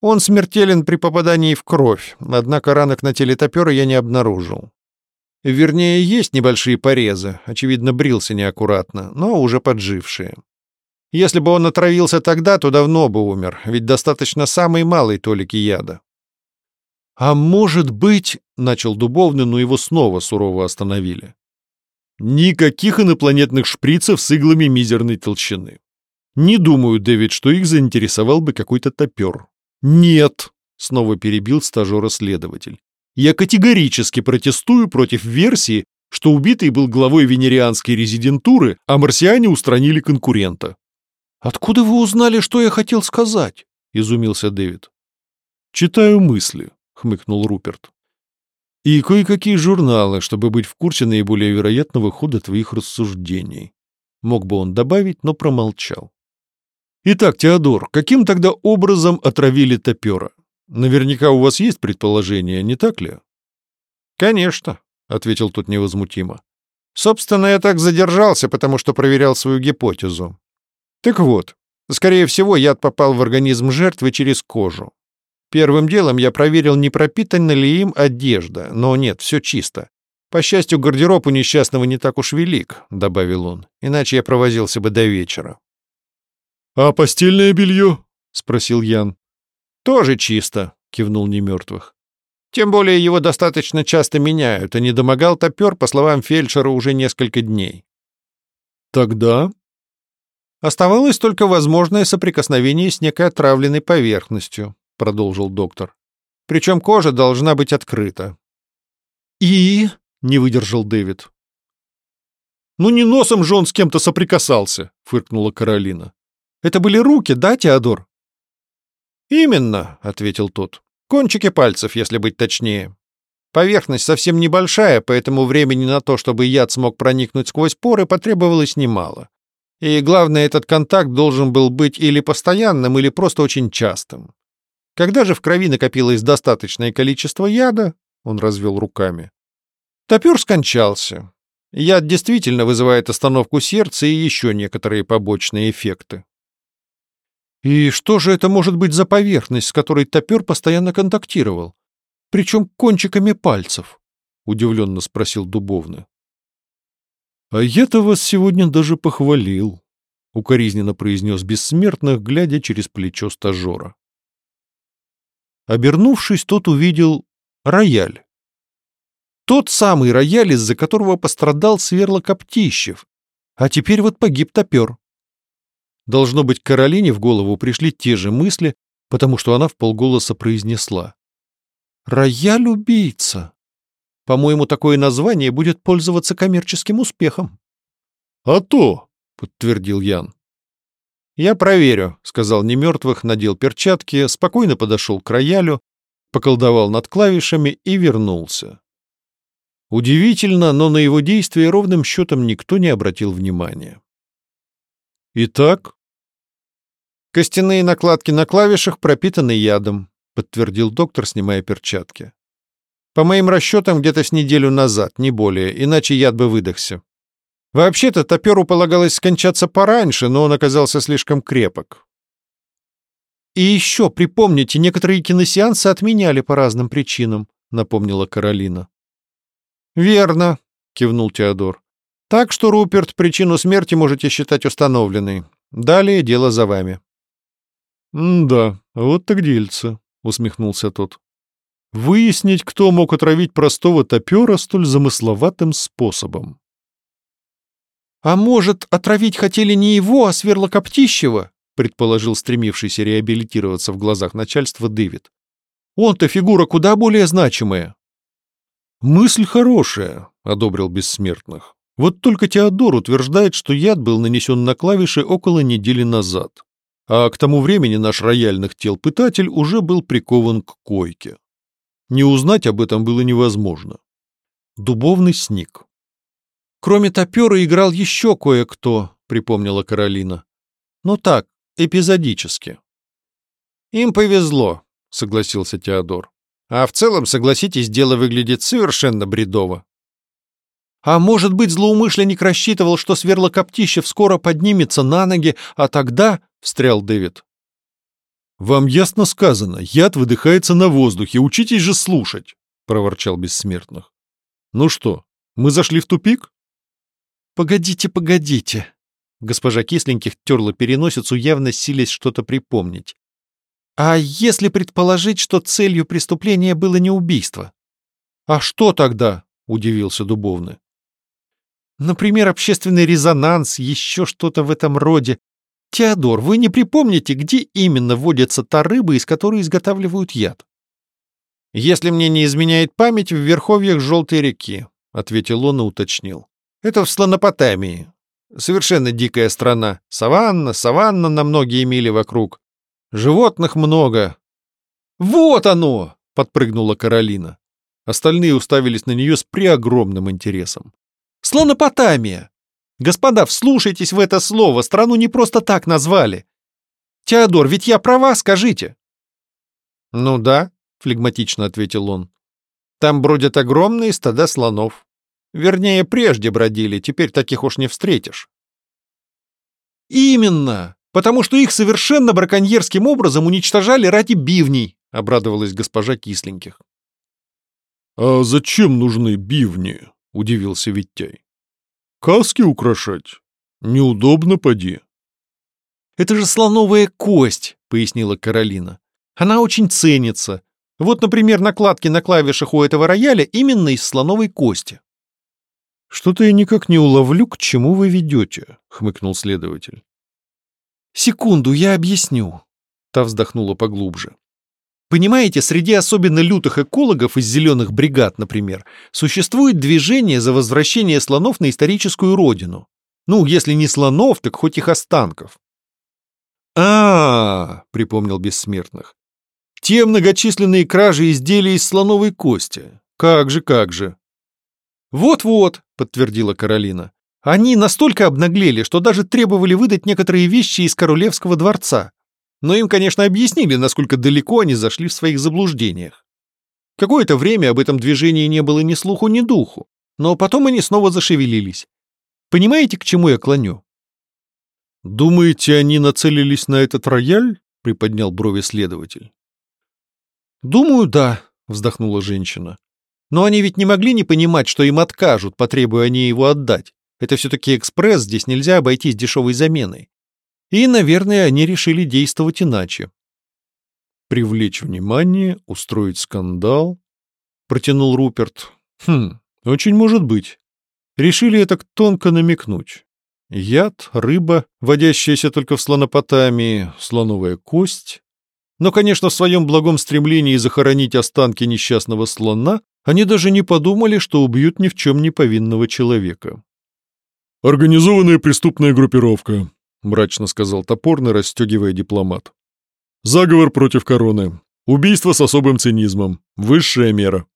Он смертелен при попадании в кровь, однако ранок на теле топера я не обнаружил. Вернее, есть небольшие порезы, очевидно, брился неаккуратно, но уже поджившие. Если бы он отравился тогда, то давно бы умер, ведь достаточно самой малой толики яда. «А может быть...» — начал Дубовный, но его снова сурово остановили. «Никаких инопланетных шприцев с иглами мизерной толщины. Не думаю, Дэвид, что их заинтересовал бы какой-то топер». «Нет!» — снова перебил стажера-следователь. Я категорически протестую против версии, что убитый был главой венерианской резидентуры, а марсиане устранили конкурента. «Откуда вы узнали, что я хотел сказать?» — изумился Дэвид. «Читаю мысли», — хмыкнул Руперт. «И кое-какие журналы, чтобы быть в курсе наиболее вероятного хода твоих рассуждений». Мог бы он добавить, но промолчал. «Итак, Теодор, каким тогда образом отравили топера? Наверняка у вас есть предположение, не так ли? Конечно, ответил тот невозмутимо. Собственно, я так задержался, потому что проверял свою гипотезу. Так вот, скорее всего, яд попал в организм жертвы через кожу. Первым делом я проверил, не пропитана ли им одежда, но нет, все чисто. По счастью, гардероб у несчастного не так уж велик, добавил он, иначе я провозился бы до вечера. А постельное белье? спросил Ян. «Тоже чисто», — кивнул немертвых. «Тем более его достаточно часто меняют, а не домогал топер, по словам фельдшера, уже несколько дней». «Тогда?» «Оставалось только возможное соприкосновение с некой отравленной поверхностью», — продолжил доктор. «Причем кожа должна быть открыта». «И?» — не выдержал Дэвид. «Ну не носом же он с кем-то соприкасался», — фыркнула Каролина. «Это были руки, да, Теодор?» «Именно», — ответил тот. «Кончики пальцев, если быть точнее. Поверхность совсем небольшая, поэтому времени на то, чтобы яд смог проникнуть сквозь поры, потребовалось немало. И главное, этот контакт должен был быть или постоянным, или просто очень частым. Когда же в крови накопилось достаточное количество яда, он развел руками, топер скончался. Яд действительно вызывает остановку сердца и еще некоторые побочные эффекты. И что же это может быть за поверхность, с которой топер постоянно контактировал? Причем кончиками пальцев? Удивленно спросил Дубовный. А я-то вас сегодня даже похвалил, укоризненно произнес бессмертных, глядя через плечо стажера. Обернувшись, тот увидел рояль. Тот самый рояль, из-за которого пострадал Сверло Коптищев. А теперь вот погиб топер. Должно быть, Каролине в голову пришли те же мысли, потому что она в полголоса произнесла. «Рояль-убийца». По-моему, такое название будет пользоваться коммерческим успехом. «А то», — подтвердил Ян. «Я проверю», — сказал Немертвых, надел перчатки, спокойно подошел к роялю, поколдовал над клавишами и вернулся. Удивительно, но на его действия ровным счетом никто не обратил внимания. «Итак?» «Костяные накладки на клавишах пропитаны ядом», — подтвердил доктор, снимая перчатки. «По моим расчетам, где-то с неделю назад, не более, иначе яд бы выдохся. Вообще-то топеру полагалось скончаться пораньше, но он оказался слишком крепок. «И еще, припомните, некоторые киносеансы отменяли по разным причинам», — напомнила Каролина. «Верно», — кивнул Теодор. «Так что, Руперт, причину смерти можете считать установленной. Далее дело за вами». «Да, вот так дельце», — усмехнулся тот. «Выяснить, кто мог отравить простого топера столь замысловатым способом». «А может, отравить хотели не его, а Сверлокоптищева?» предположил стремившийся реабилитироваться в глазах начальства Дэвид. «Он-то фигура куда более значимая». «Мысль хорошая», — одобрил Бессмертных. «Вот только Теодор утверждает, что яд был нанесен на клавиши около недели назад, а к тому времени наш рояльных тел пытатель уже был прикован к койке. Не узнать об этом было невозможно». Дубовный сник. Кроме топера играл еще кое-кто, припомнила Каролина. Ну так, эпизодически. Им повезло, согласился Теодор. А в целом, согласитесь, дело выглядит совершенно бредово. А может быть, злоумышленник рассчитывал, что сверлокоптищев скоро поднимется на ноги, а тогда... — встрял Дэвид. «Вам ясно сказано, яд выдыхается на воздухе, учитесь же слушать», — проворчал Бессмертных. «Ну что, мы зашли в тупик?» «Погодите, погодите!» Госпожа Кисленьких терла переносицу, явно силясь что-то припомнить. «А если предположить, что целью преступления было не убийство?» «А что тогда?» — удивился Дубовный. «Например, общественный резонанс, еще что-то в этом роде. Теодор, вы не припомните, где именно водится та рыба, из которой изготавливают яд?» «Если мне не изменяет память, в верховьях Желтой реки», — ответил он и уточнил. Это в Слонопотамии. Совершенно дикая страна. Саванна, саванна на многие мили вокруг. Животных много. «Вот оно!» — подпрыгнула Каролина. Остальные уставились на нее с преогромным интересом. «Слонопотамия! Господа, вслушайтесь в это слово, страну не просто так назвали. Теодор, ведь я права, скажите!» «Ну да», — флегматично ответил он. «Там бродят огромные стада слонов. Вернее, прежде бродили, теперь таких уж не встретишь. Именно, потому что их совершенно браконьерским образом уничтожали ради бивней, обрадовалась госпожа Кисленьких. А зачем нужны бивни? Удивился Виттяй. Каски украшать? Неудобно, поди. Это же слоновая кость, пояснила Каролина. Она очень ценится. Вот, например, накладки на клавишах у этого рояля именно из слоновой кости. «Что-то я никак не уловлю, к чему вы ведете», — хмыкнул следователь. «Секунду, я объясню», — та вздохнула поглубже. Понимаете, среди особенно лютых экологов из зеленых бригад, например, существует движение за возвращение слонов на историческую родину. Ну, если не слонов, так хоть их останков. а, -а, -а припомнил Бессмертных. «Те многочисленные кражи изделий из слоновой кости. Как же, как же. «Вот-вот», — подтвердила Каролина. «Они настолько обнаглели, что даже требовали выдать некоторые вещи из Королевского дворца. Но им, конечно, объяснили, насколько далеко они зашли в своих заблуждениях. Какое-то время об этом движении не было ни слуху, ни духу, но потом они снова зашевелились. Понимаете, к чему я клоню?» «Думаете, они нацелились на этот рояль?» — приподнял брови следователь. «Думаю, да», — вздохнула женщина. Но они ведь не могли не понимать, что им откажут, потребуя они его отдать. Это все-таки экспресс, здесь нельзя обойтись дешевой заменой. И, наверное, они решили действовать иначе. «Привлечь внимание, устроить скандал», — протянул Руперт. «Хм, очень может быть. Решили это тонко намекнуть. Яд, рыба, водящаяся только в слонопотамии, слоновая кость. Но, конечно, в своем благом стремлении захоронить останки несчастного слона, они даже не подумали, что убьют ни в чем не повинного человека. «Организованная преступная группировка», — мрачно сказал топорный, расстегивая дипломат. «Заговор против короны. Убийство с особым цинизмом. Высшая мера».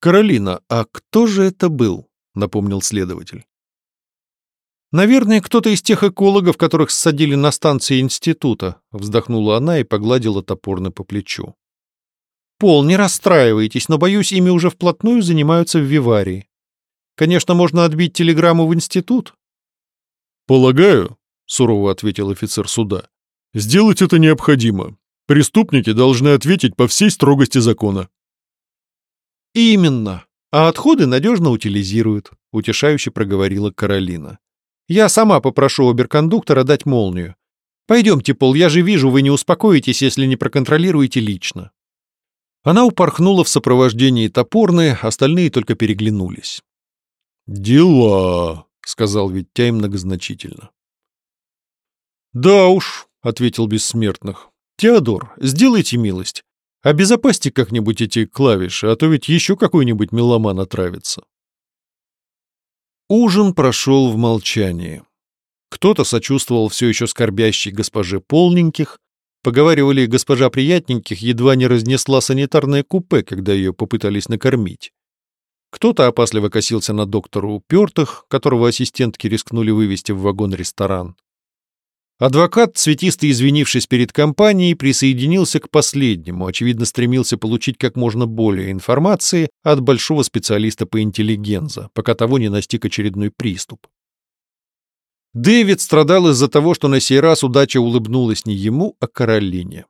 «Каролина, а кто же это был?» — напомнил следователь. «Наверное, кто-то из тех экологов, которых ссадили на станции института», — вздохнула она и погладила топорно по плечу. «Пол, не расстраивайтесь, но, боюсь, ими уже вплотную занимаются в Виварии. Конечно, можно отбить телеграмму в институт». «Полагаю», — сурово ответил офицер суда, — «сделать это необходимо. Преступники должны ответить по всей строгости закона». «Именно. А отходы надежно утилизируют», — утешающе проговорила Каролина. «Я сама попрошу оберкондуктора дать молнию. Пойдемте, Пол, я же вижу, вы не успокоитесь, если не проконтролируете лично». Она упорхнула в сопровождении топорны, остальные только переглянулись. «Дела», — сказал Виттяй многозначительно. «Да уж», — ответил Бессмертных. «Теодор, сделайте милость. Обезопасьте как-нибудь эти клавиши, а то ведь еще какой-нибудь меломан отравится». Ужин прошел в молчании. Кто-то сочувствовал все еще скорбящей госпоже Полненьких, поговаривали, госпожа Приятненьких едва не разнесла санитарное купе, когда ее попытались накормить. Кто-то опасливо косился на доктора упертых, которого ассистентки рискнули вывести в вагон-ресторан. Адвокат, цветисто извинившись перед компанией, присоединился к последнему, очевидно стремился получить как можно более информации от большого специалиста по интеллигенза, пока того не настиг очередной приступ. Дэвид страдал из-за того, что на сей раз удача улыбнулась не ему, а Каролине.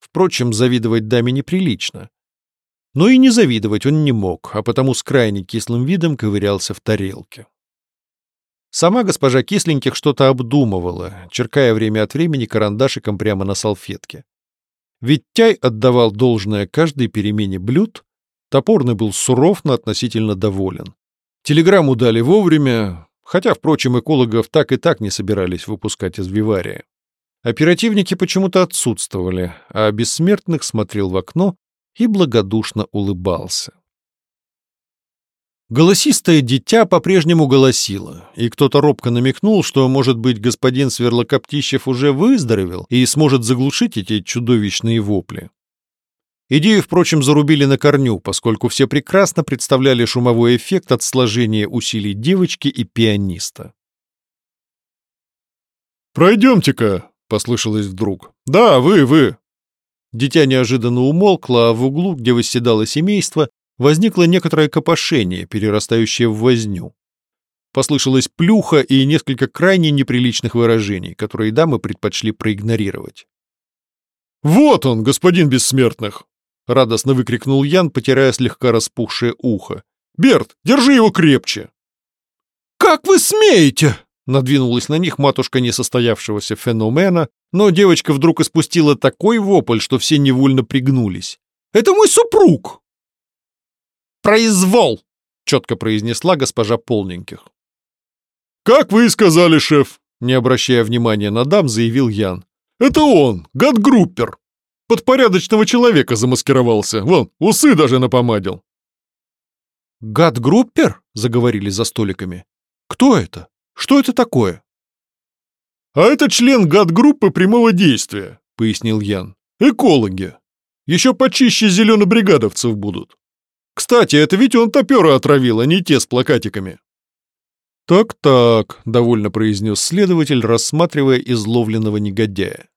Впрочем, завидовать даме неприлично. Но и не завидовать он не мог, а потому с крайне кислым видом ковырялся в тарелке. Сама госпожа Кисленьких что-то обдумывала, черкая время от времени карандашиком прямо на салфетке. Ведь Тяй отдавал должное каждой перемене блюд, Топорный был суров, но относительно доволен. Телеграмму дали вовремя, хотя, впрочем, экологов так и так не собирались выпускать из Вивария. Оперативники почему-то отсутствовали, а Бессмертных смотрел в окно и благодушно улыбался. Голосистое дитя по-прежнему голосило, и кто-то робко намекнул, что, может быть, господин Сверлокоптищев уже выздоровел и сможет заглушить эти чудовищные вопли. Идею, впрочем, зарубили на корню, поскольку все прекрасно представляли шумовой эффект от сложения усилий девочки и пианиста. «Пройдемте-ка», — послышалось вдруг. «Да, вы, вы». Дитя неожиданно умолкло, а в углу, где восседало семейство, возникло некоторое копошение, перерастающее в возню. Послышалась плюха и несколько крайне неприличных выражений, которые дамы предпочли проигнорировать. «Вот он, господин Бессмертных!» — радостно выкрикнул Ян, потирая слегка распухшее ухо. «Берт, держи его крепче!» «Как вы смеете?» — надвинулась на них матушка несостоявшегося феномена, но девочка вдруг испустила такой вопль, что все невольно пригнулись. «Это мой супруг!» «Произвол!» — четко произнесла госпожа Полненьких. «Как вы и сказали, шеф!» — не обращая внимания на дам, заявил Ян. «Это он, гад-группер! Под порядочного человека замаскировался. Вон, усы даже напомадил». «Гад-группер?» — заговорили за столиками. «Кто это? Что это такое?» «А это член гад-группы прямого действия», — пояснил Ян. «Экологи. Еще почище зеленобригадовцев будут». Кстати, это ведь он топера отравил, а не те с плакатиками. «Так-так», — довольно произнес следователь, рассматривая изловленного негодяя.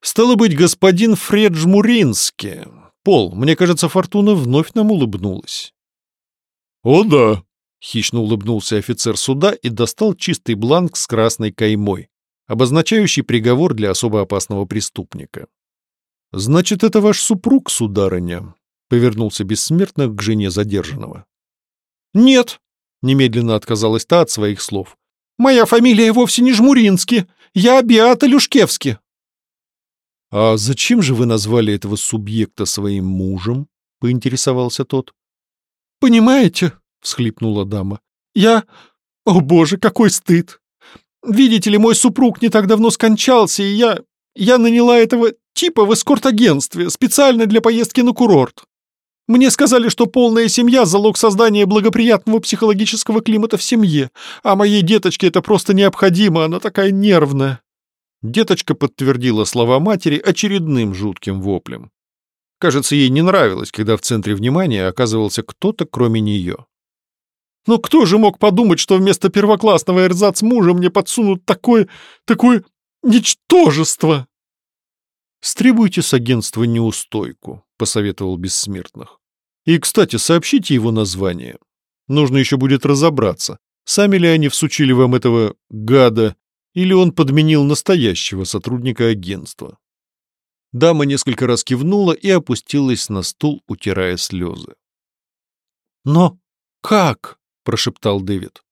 «Стало быть, господин Фред Жмуринский. Пол, мне кажется, Фортуна вновь нам улыбнулась». «О да», — хищно улыбнулся офицер суда и достал чистый бланк с красной каймой, обозначающий приговор для особо опасного преступника. «Значит, это ваш супруг, сударыня?» Повернулся бессмертно к жене задержанного. «Нет!» — немедленно отказалась та от своих слов. «Моя фамилия вовсе не Жмурински. Я Беата Люшкевски». «А зачем же вы назвали этого субъекта своим мужем?» — поинтересовался тот. «Понимаете?» — всхлипнула дама. «Я... О, боже, какой стыд! Видите ли, мой супруг не так давно скончался, и я... Я наняла этого типа в эскорт-агентстве, специально для поездки на курорт. Мне сказали, что полная семья – залог создания благоприятного психологического климата в семье, а моей деточке это просто необходимо, она такая нервная». Деточка подтвердила слова матери очередным жутким воплем. Кажется, ей не нравилось, когда в центре внимания оказывался кто-то, кроме нее. «Но кто же мог подумать, что вместо первоклассного эрзац мужа мне подсунут такое... такое ничтожество?» «Стребуйте с агентства неустойку», — посоветовал Бессмертных. «И, кстати, сообщите его название. Нужно еще будет разобраться, сами ли они всучили вам этого гада, или он подменил настоящего сотрудника агентства». Дама несколько раз кивнула и опустилась на стул, утирая слезы. «Но как?» — прошептал Дэвид.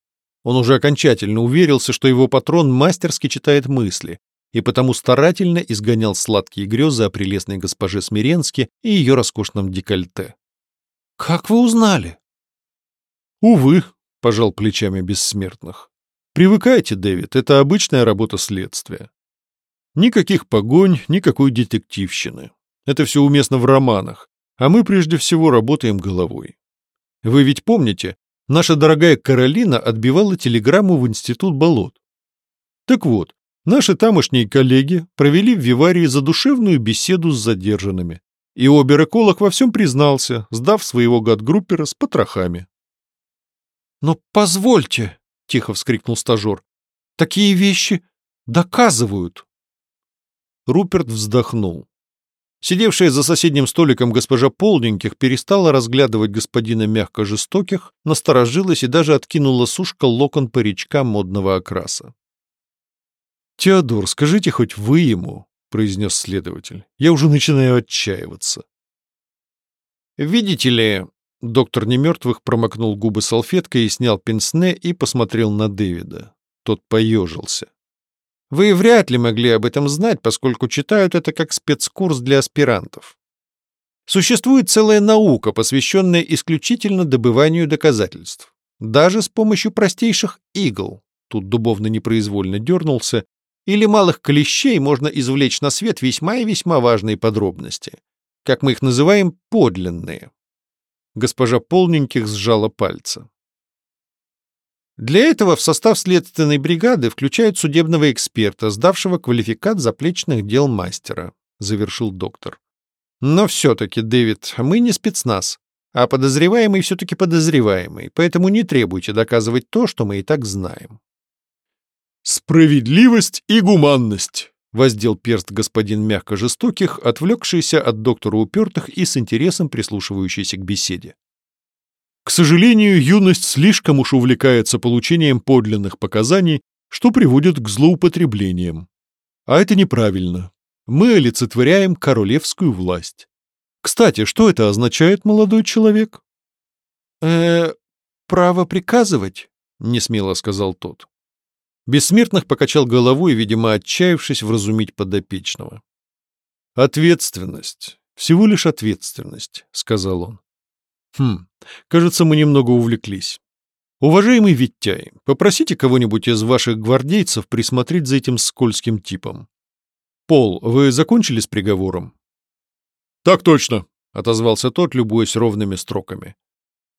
Он уже окончательно уверился, что его патрон мастерски читает мысли, и потому старательно изгонял сладкие грезы о прелестной госпоже Смиренске и ее роскошном декольте. «Как вы узнали?» «Увы», — пожал плечами бессмертных. «Привыкайте, Дэвид, это обычная работа следствия. Никаких погонь, никакой детективщины. Это все уместно в романах, а мы прежде всего работаем головой. Вы ведь помните, наша дорогая Каролина отбивала телеграмму в Институт болот. Так вот, Наши тамошние коллеги провели в Виварии задушевную беседу с задержанными, и обер-эколог во всем признался, сдав своего гадгруппера с потрохами. «Но позвольте!» — тихо вскрикнул стажер. «Такие вещи доказывают!» Руперт вздохнул. Сидевшая за соседним столиком госпожа Полненьких перестала разглядывать господина мягко жестоких, насторожилась и даже откинула сушка локон паричка модного окраса. «Теодор, скажите хоть вы ему», — произнес следователь. «Я уже начинаю отчаиваться». «Видите ли...» — доктор Немертвых промокнул губы салфеткой и снял пенсне и посмотрел на Дэвида. Тот поежился. «Вы вряд ли могли об этом знать, поскольку читают это как спецкурс для аспирантов. Существует целая наука, посвященная исключительно добыванию доказательств. Даже с помощью простейших игл. Тут дубовно непроизвольно дернулся, или малых клещей можно извлечь на свет весьма и весьма важные подробности. Как мы их называем, подлинные. Госпожа Полненьких сжала пальцы. Для этого в состав следственной бригады включают судебного эксперта, сдавшего квалификат заплечных дел мастера, завершил доктор. Но все-таки, Дэвид, мы не спецназ, а подозреваемый все-таки подозреваемый, поэтому не требуйте доказывать то, что мы и так знаем. «Справедливость и гуманность», — воздел перст господин мягко жестоких, отвлекшийся от доктора упертых и с интересом прислушивающийся к беседе. «К сожалению, юность слишком уж увлекается получением подлинных показаний, что приводит к злоупотреблениям. А это неправильно. Мы олицетворяем королевскую власть. Кстати, что это означает, молодой человек?» «Э, право приказывать», — несмело сказал тот. Бессмертных покачал головой, видимо, отчаявшись вразумить подопечного. «Ответственность. Всего лишь ответственность», — сказал он. «Хм, кажется, мы немного увлеклись. Уважаемый Виттяй, попросите кого-нибудь из ваших гвардейцев присмотреть за этим скользким типом. Пол, вы закончили с приговором?» «Так точно», — отозвался тот, любуясь ровными строками.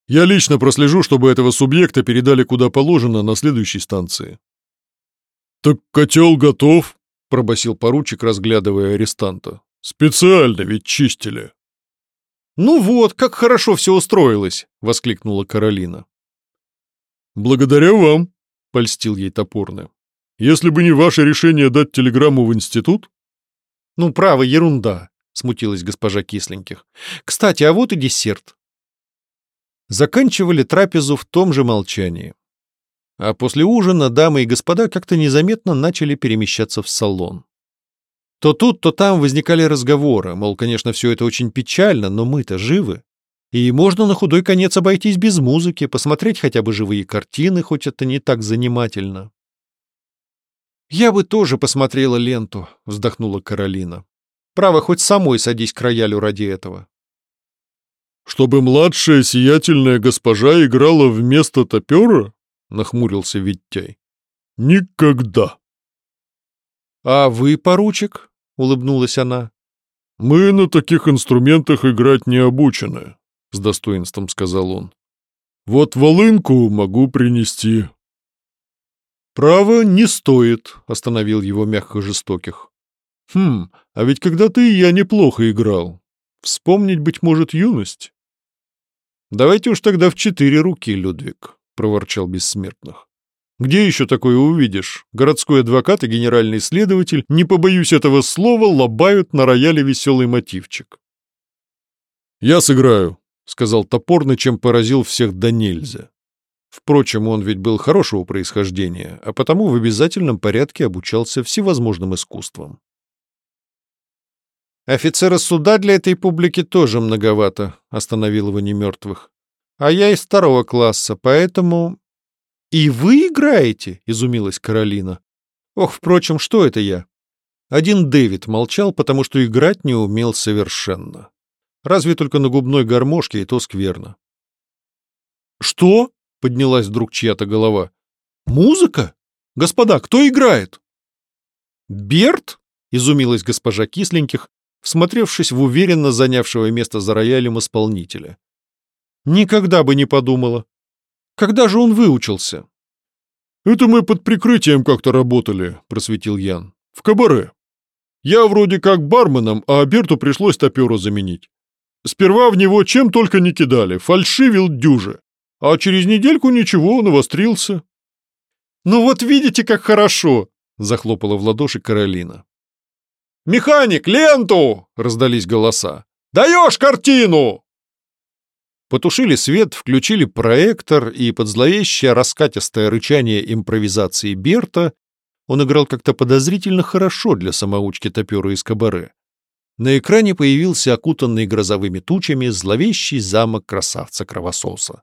«Я лично прослежу, чтобы этого субъекта передали куда положено на следующей станции». «Так котел готов», — пробасил поручик, разглядывая арестанта. «Специально ведь чистили». «Ну вот, как хорошо все устроилось!» — воскликнула Каролина. «Благодаря вам», — польстил ей топорно. «Если бы не ваше решение дать телеграмму в институт...» «Ну, право, ерунда», — смутилась госпожа Кисленьких. «Кстати, а вот и десерт». Заканчивали трапезу в том же молчании. А после ужина дамы и господа как-то незаметно начали перемещаться в салон. То тут, то там возникали разговоры, мол, конечно, все это очень печально, но мы-то живы. И можно на худой конец обойтись без музыки, посмотреть хотя бы живые картины, хоть это не так занимательно. «Я бы тоже посмотрела ленту», — вздохнула Каролина. «Право, хоть самой садись к роялю ради этого». «Чтобы младшая сиятельная госпожа играла вместо топера?» нахмурился Виттяй. «Никогда!» «А вы, поручик?» — улыбнулась она. «Мы на таких инструментах играть не обучены», — с достоинством сказал он. «Вот волынку могу принести». «Право не стоит», — остановил его мягко жестоких. «Хм, а ведь когда-то и я неплохо играл. Вспомнить, быть может, юность?» «Давайте уж тогда в четыре руки, Людвиг», — проворчал Бессмертных. «Где еще такое увидишь? Городской адвокат и генеральный следователь, не побоюсь этого слова, лобают на рояле веселый мотивчик». «Я сыграю», — сказал топорно, чем поразил всех до нельзя. Впрочем, он ведь был хорошего происхождения, а потому в обязательном порядке обучался всевозможным искусствам. «Офицера суда для этой публики тоже многовато», — остановил его немертвых. «А я из второго класса, поэтому...» «И вы играете?» — изумилась Каролина. «Ох, впрочем, что это я?» Один Дэвид молчал, потому что играть не умел совершенно. Разве только на губной гармошке, и то скверно. «Что?» Поднялась вдруг чья-то голова. «Музыка? Господа, кто играет?» «Берт?» — изумилась госпожа Кисленьких, всмотревшись в уверенно занявшего место за роялем исполнителя. «Никогда бы не подумала. Когда же он выучился?» «Это мы под прикрытием как-то работали», — просветил Ян. «В кабаре. Я вроде как барменом, а Берту пришлось топера заменить. Сперва в него чем только не кидали, фальшивил дюже. А через недельку ничего, навострился. «Ну вот видите, как хорошо!» — захлопала в ладоши Каролина. «Механик, ленту!» — раздались голоса. «Даешь картину!» Потушили свет, включили проектор, и под зловещее раскатистое рычание импровизации Берта он играл как-то подозрительно хорошо для самоучки топера из кабаре. На экране появился окутанный грозовыми тучами зловещий замок красавца-кровососа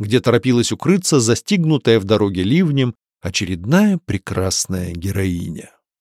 где торопилась укрыться застигнутая в дороге ливнем очередная прекрасная героиня.